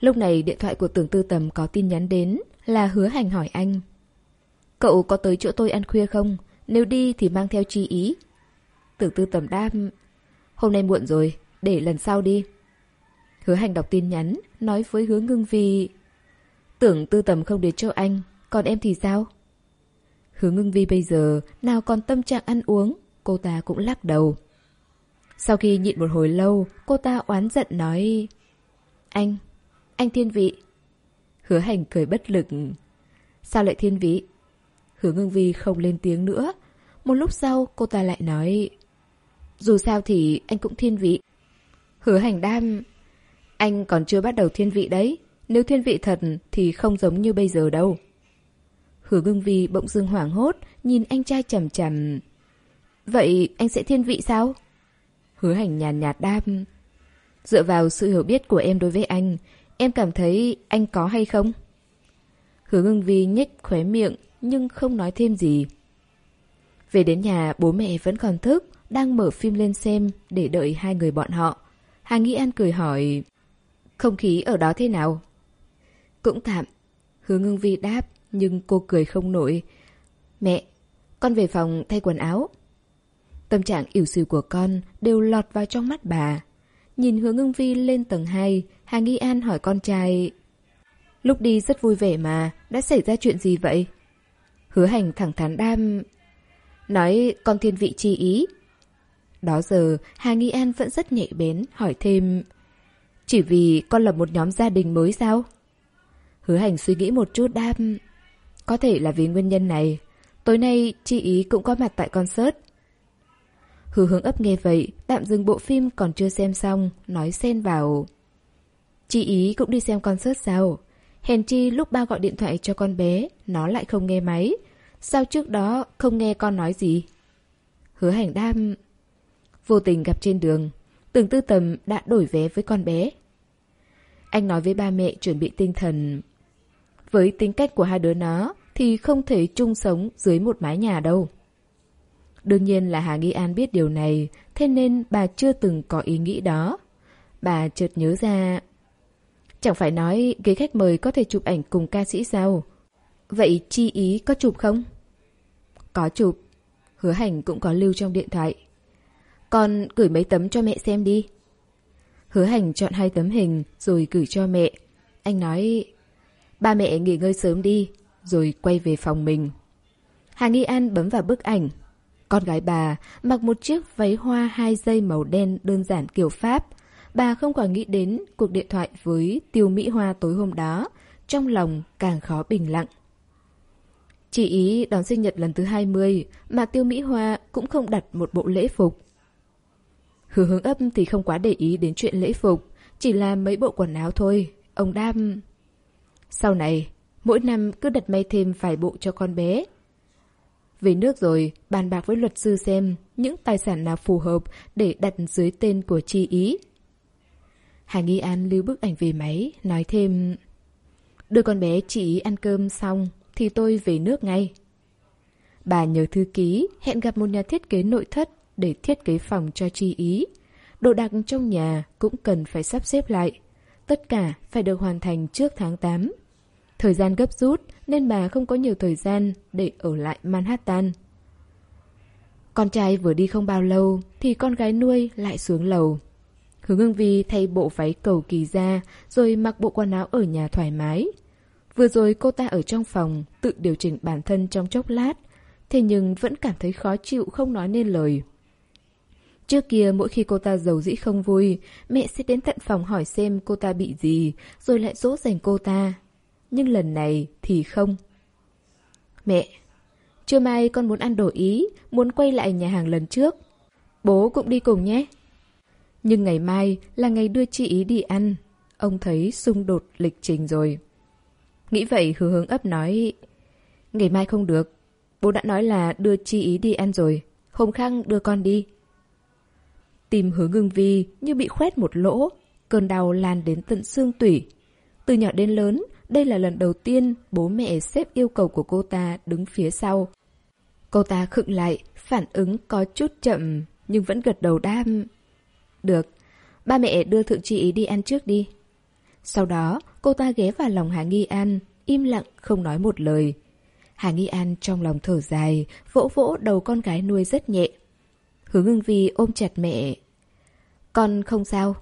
Lúc này điện thoại của tưởng tư tầm có tin nhắn đến là hứa hành hỏi anh. Cậu có tới chỗ tôi ăn khuya không? Nếu đi thì mang theo chi ý. Tưởng tư tầm đam. Hôm nay muộn rồi, để lần sau đi. Hứa hành đọc tin nhắn, nói với hứa ngưng vi. Tưởng tư tầm không đến chỗ anh, còn em thì sao? Hứa ngưng vi bây giờ nào còn tâm trạng ăn uống, cô ta cũng lắc đầu. Sau khi nhịn một hồi lâu, cô ta oán giận nói Anh, anh thiên vị. Hứa hành cười bất lực. Sao lại thiên vị? Hứa ngưng vi không lên tiếng nữa. Một lúc sau cô ta lại nói dù sao thì anh cũng thiên vị. Hứa hành đam Anh còn chưa bắt đầu thiên vị đấy. Nếu thiên vị thật thì không giống như bây giờ đâu. Hứa ngưng vi bỗng dưng hoảng hốt, nhìn anh trai chầm chầm. Vậy anh sẽ thiên vị sao? Hứa hành nhàn nhạt, nhạt đam. Dựa vào sự hiểu biết của em đối với anh, em cảm thấy anh có hay không? Hứa ngưng vi nhếch khóe miệng, nhưng không nói thêm gì. Về đến nhà, bố mẹ vẫn còn thức, đang mở phim lên xem để đợi hai người bọn họ. Hà Nghĩ An cười hỏi, không khí ở đó thế nào? Cũng tạm. Hứa ngưng vi đáp, nhưng cô cười không nổi. Mẹ, con về phòng thay quần áo. Tâm trạng ỉu xìu của con đều lọt vào trong mắt bà. Nhìn hứa ngưng vi lên tầng 2, Hà Nghi An hỏi con trai. Lúc đi rất vui vẻ mà, đã xảy ra chuyện gì vậy? Hứa hành thẳng thắn đam... Nói con thiên vị chi ý. Đó giờ, Hà Nghi An vẫn rất nhạy bén, hỏi thêm... Chỉ vì con là một nhóm gia đình mới sao? Hứa hành suy nghĩ một chút đam... Có thể là vì nguyên nhân này. Tối nay, chị ý cũng có mặt tại concert. Hứa hướng ấp nghe vậy, tạm dừng bộ phim còn chưa xem xong, nói xen vào. chị ý cũng đi xem concert sao? Hèn chi lúc ba gọi điện thoại cho con bé, nó lại không nghe máy. Sao trước đó không nghe con nói gì? Hứa hành đam... Vô tình gặp trên đường, tưởng tư tầm đã đổi vé với con bé. Anh nói với ba mẹ chuẩn bị tinh thần. Với tính cách của hai đứa nó thì không thể chung sống dưới một mái nhà đâu. Đương nhiên là Hà Nghi An biết điều này, thế nên bà chưa từng có ý nghĩ đó. Bà chợt nhớ ra Chẳng phải nói ghế khách mời có thể chụp ảnh cùng ca sĩ sao? Vậy chi ý có chụp không? Có chụp. Hứa hành cũng có lưu trong điện thoại. Con gửi mấy tấm cho mẹ xem đi. Hứa hành chọn hai tấm hình rồi gửi cho mẹ. Anh nói, ba mẹ nghỉ ngơi sớm đi, rồi quay về phòng mình. Hà Nghi An bấm vào bức ảnh. Con gái bà mặc một chiếc váy hoa hai dây màu đen đơn giản kiểu Pháp, bà không còn nghĩ đến cuộc điện thoại với Tiêu Mỹ Hoa tối hôm đó, trong lòng càng khó bình lặng. chị ý đón sinh nhật lần thứ 20 mà Tiêu Mỹ Hoa cũng không đặt một bộ lễ phục. Hứa hướng ấp thì không quá để ý đến chuyện lễ phục, chỉ là mấy bộ quần áo thôi, ông đam. Sau này, mỗi năm cứ đặt may thêm vài bộ cho con bé. Về nước rồi, bàn bạc với luật sư xem những tài sản nào phù hợp để đặt dưới tên của chi ý. Hà Nghi An lưu bức ảnh về máy, nói thêm Đưa con bé chị ăn cơm xong thì tôi về nước ngay. Bà nhờ thư ký hẹn gặp một nhà thiết kế nội thất để thiết kế phòng cho chi ý. Đồ đạc trong nhà cũng cần phải sắp xếp lại. Tất cả phải được hoàn thành trước tháng 8. Thời gian gấp rút nên bà không có nhiều thời gian để ở lại Manhattan. Con trai vừa đi không bao lâu thì con gái nuôi lại xuống lầu. Hướng Ngưng vi thay bộ váy cầu kỳ ra rồi mặc bộ quần áo ở nhà thoải mái. Vừa rồi cô ta ở trong phòng tự điều chỉnh bản thân trong chốc lát, thế nhưng vẫn cảm thấy khó chịu không nói nên lời. Trước kia mỗi khi cô ta giàu dĩ không vui, mẹ sẽ đến tận phòng hỏi xem cô ta bị gì, rồi lại dỗ dành cô ta. Nhưng lần này thì không. Mẹ, trưa mai con muốn ăn đồ Ý, muốn quay lại nhà hàng lần trước. Bố cũng đi cùng nhé. Nhưng ngày mai là ngày đưa chị ý đi ăn. Ông thấy xung đột lịch trình rồi. Nghĩ vậy hứa hướng ấp nói Ngày mai không được Bố đã nói là đưa chi ý đi ăn rồi Hôm khăng đưa con đi Tìm hướng ngưng vi như bị khoét một lỗ Cơn đau lan đến tận xương tủy Từ nhỏ đến lớn Đây là lần đầu tiên bố mẹ xếp yêu cầu của cô ta đứng phía sau Cô ta khựng lại Phản ứng có chút chậm Nhưng vẫn gật đầu đam Được Ba mẹ đưa thượng chị đi ăn trước đi sau đó, cô ta ghé vào lòng Hà Nghi An, im lặng không nói một lời. Hà Nghi An trong lòng thở dài, vỗ vỗ đầu con gái nuôi rất nhẹ. Hướng ngưng vi ôm chặt mẹ. Con không sao.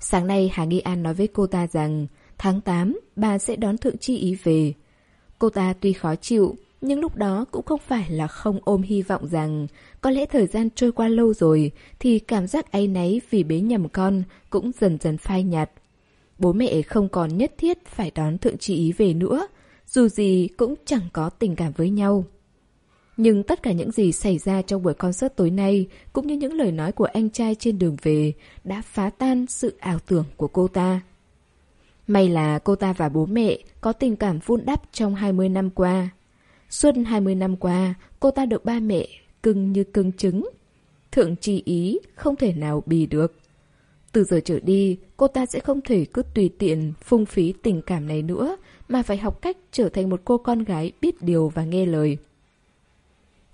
Sáng nay Hà Nghi An nói với cô ta rằng tháng 8 bà sẽ đón Thượng Chi Ý về. Cô ta tuy khó chịu, nhưng lúc đó cũng không phải là không ôm hy vọng rằng có lẽ thời gian trôi qua lâu rồi thì cảm giác áy náy vì bế nhầm con cũng dần dần phai nhạt. Bố mẹ không còn nhất thiết phải đón thượng chi ý về nữa, dù gì cũng chẳng có tình cảm với nhau. Nhưng tất cả những gì xảy ra trong buổi concert tối nay, cũng như những lời nói của anh trai trên đường về, đã phá tan sự ảo tưởng của cô ta. May là cô ta và bố mẹ có tình cảm vun đắp trong 20 năm qua. Suốt 20 năm qua, cô ta được ba mẹ cưng như cưng trứng. Thượng chi ý không thể nào bì được. Từ giờ trở đi, cô ta sẽ không thể cứ tùy tiện phung phí tình cảm này nữa, mà phải học cách trở thành một cô con gái biết điều và nghe lời.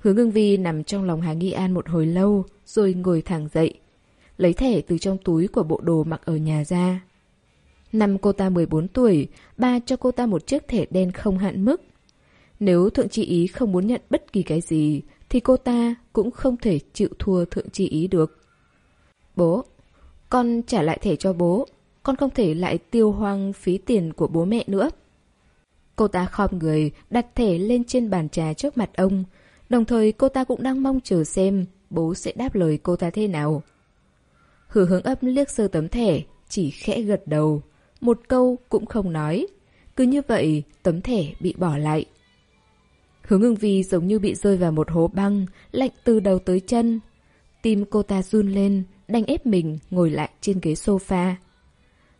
Hướng ngưng vi nằm trong lòng Hà Nghi An một hồi lâu, rồi ngồi thẳng dậy. Lấy thẻ từ trong túi của bộ đồ mặc ở nhà ra. Năm cô ta 14 tuổi, ba cho cô ta một chiếc thẻ đen không hạn mức. Nếu thượng trị ý không muốn nhận bất kỳ cái gì, thì cô ta cũng không thể chịu thua thượng trị ý được. Bố, con trả lại thẻ cho bố. Con không thể lại tiêu hoang phí tiền của bố mẹ nữa. Cô ta khom người, đặt thẻ lên trên bàn trà trước mặt ông. Đồng thời cô ta cũng đang mong chờ xem bố sẽ đáp lời cô ta thế nào. Hứa hướng ấp liếc sơ tấm thẻ, chỉ khẽ gật đầu. Một câu cũng không nói. Cứ như vậy, tấm thẻ bị bỏ lại. Hướng ngưng vi giống như bị rơi vào một hố băng, lạnh từ đầu tới chân. Tim cô ta run lên, đành ép mình ngồi lại trên ghế sofa.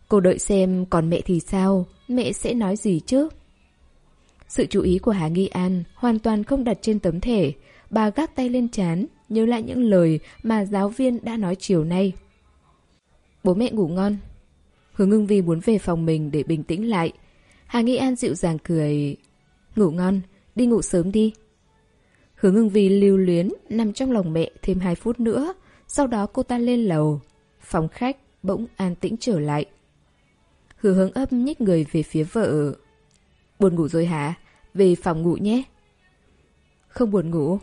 Cô đợi xem còn mẹ thì sao, mẹ sẽ nói gì chứ? Sự chú ý của Hà Nghi An hoàn toàn không đặt trên tấm thẻ, bà gác tay lên chán, nhớ lại những lời mà giáo viên đã nói chiều nay. Bố mẹ ngủ ngon. Hướng Ngưng vi muốn về phòng mình để bình tĩnh lại. Hà Nghi An dịu dàng cười. Ngủ ngon, đi ngủ sớm đi. Hướng Ngưng vi lưu luyến, nằm trong lòng mẹ thêm 2 phút nữa, sau đó cô ta lên lầu. Phòng khách bỗng an tĩnh trở lại. Hứa hướng ấp nhích người về phía vợ. Buồn ngủ rồi hả? Về phòng ngủ nhé. Không buồn ngủ.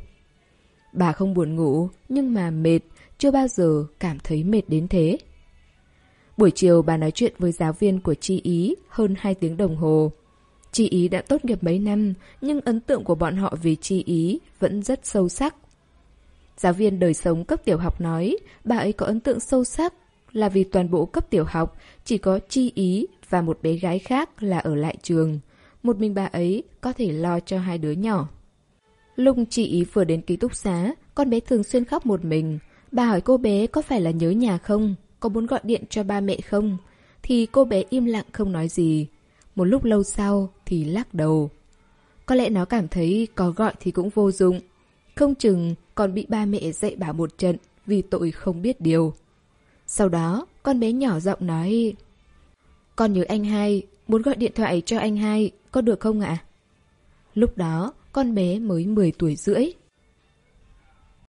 Bà không buồn ngủ, nhưng mà mệt, chưa bao giờ cảm thấy mệt đến thế. Buổi chiều bà nói chuyện với giáo viên của Chi Ý hơn 2 tiếng đồng hồ. Chi Ý đã tốt nghiệp mấy năm, nhưng ấn tượng của bọn họ về Chi Ý vẫn rất sâu sắc. Giáo viên đời sống cấp tiểu học nói, bà ấy có ấn tượng sâu sắc là vì toàn bộ cấp tiểu học chỉ có chi ý và một bé gái khác là ở lại trường. Một mình bà ấy có thể lo cho hai đứa nhỏ. Lúc chị ý vừa đến ký túc xá, con bé thường xuyên khóc một mình. Bà hỏi cô bé có phải là nhớ nhà không? Có muốn gọi điện cho ba mẹ không? Thì cô bé im lặng không nói gì. Một lúc lâu sau thì lắc đầu. Có lẽ nó cảm thấy có gọi thì cũng vô dụng. Không chừng còn bị ba mẹ dạy bảo một trận vì tội không biết điều. Sau đó, con bé nhỏ giọng nói Con nhớ anh hai, muốn gọi điện thoại cho anh hai, có được không ạ? Lúc đó, con bé mới 10 tuổi rưỡi.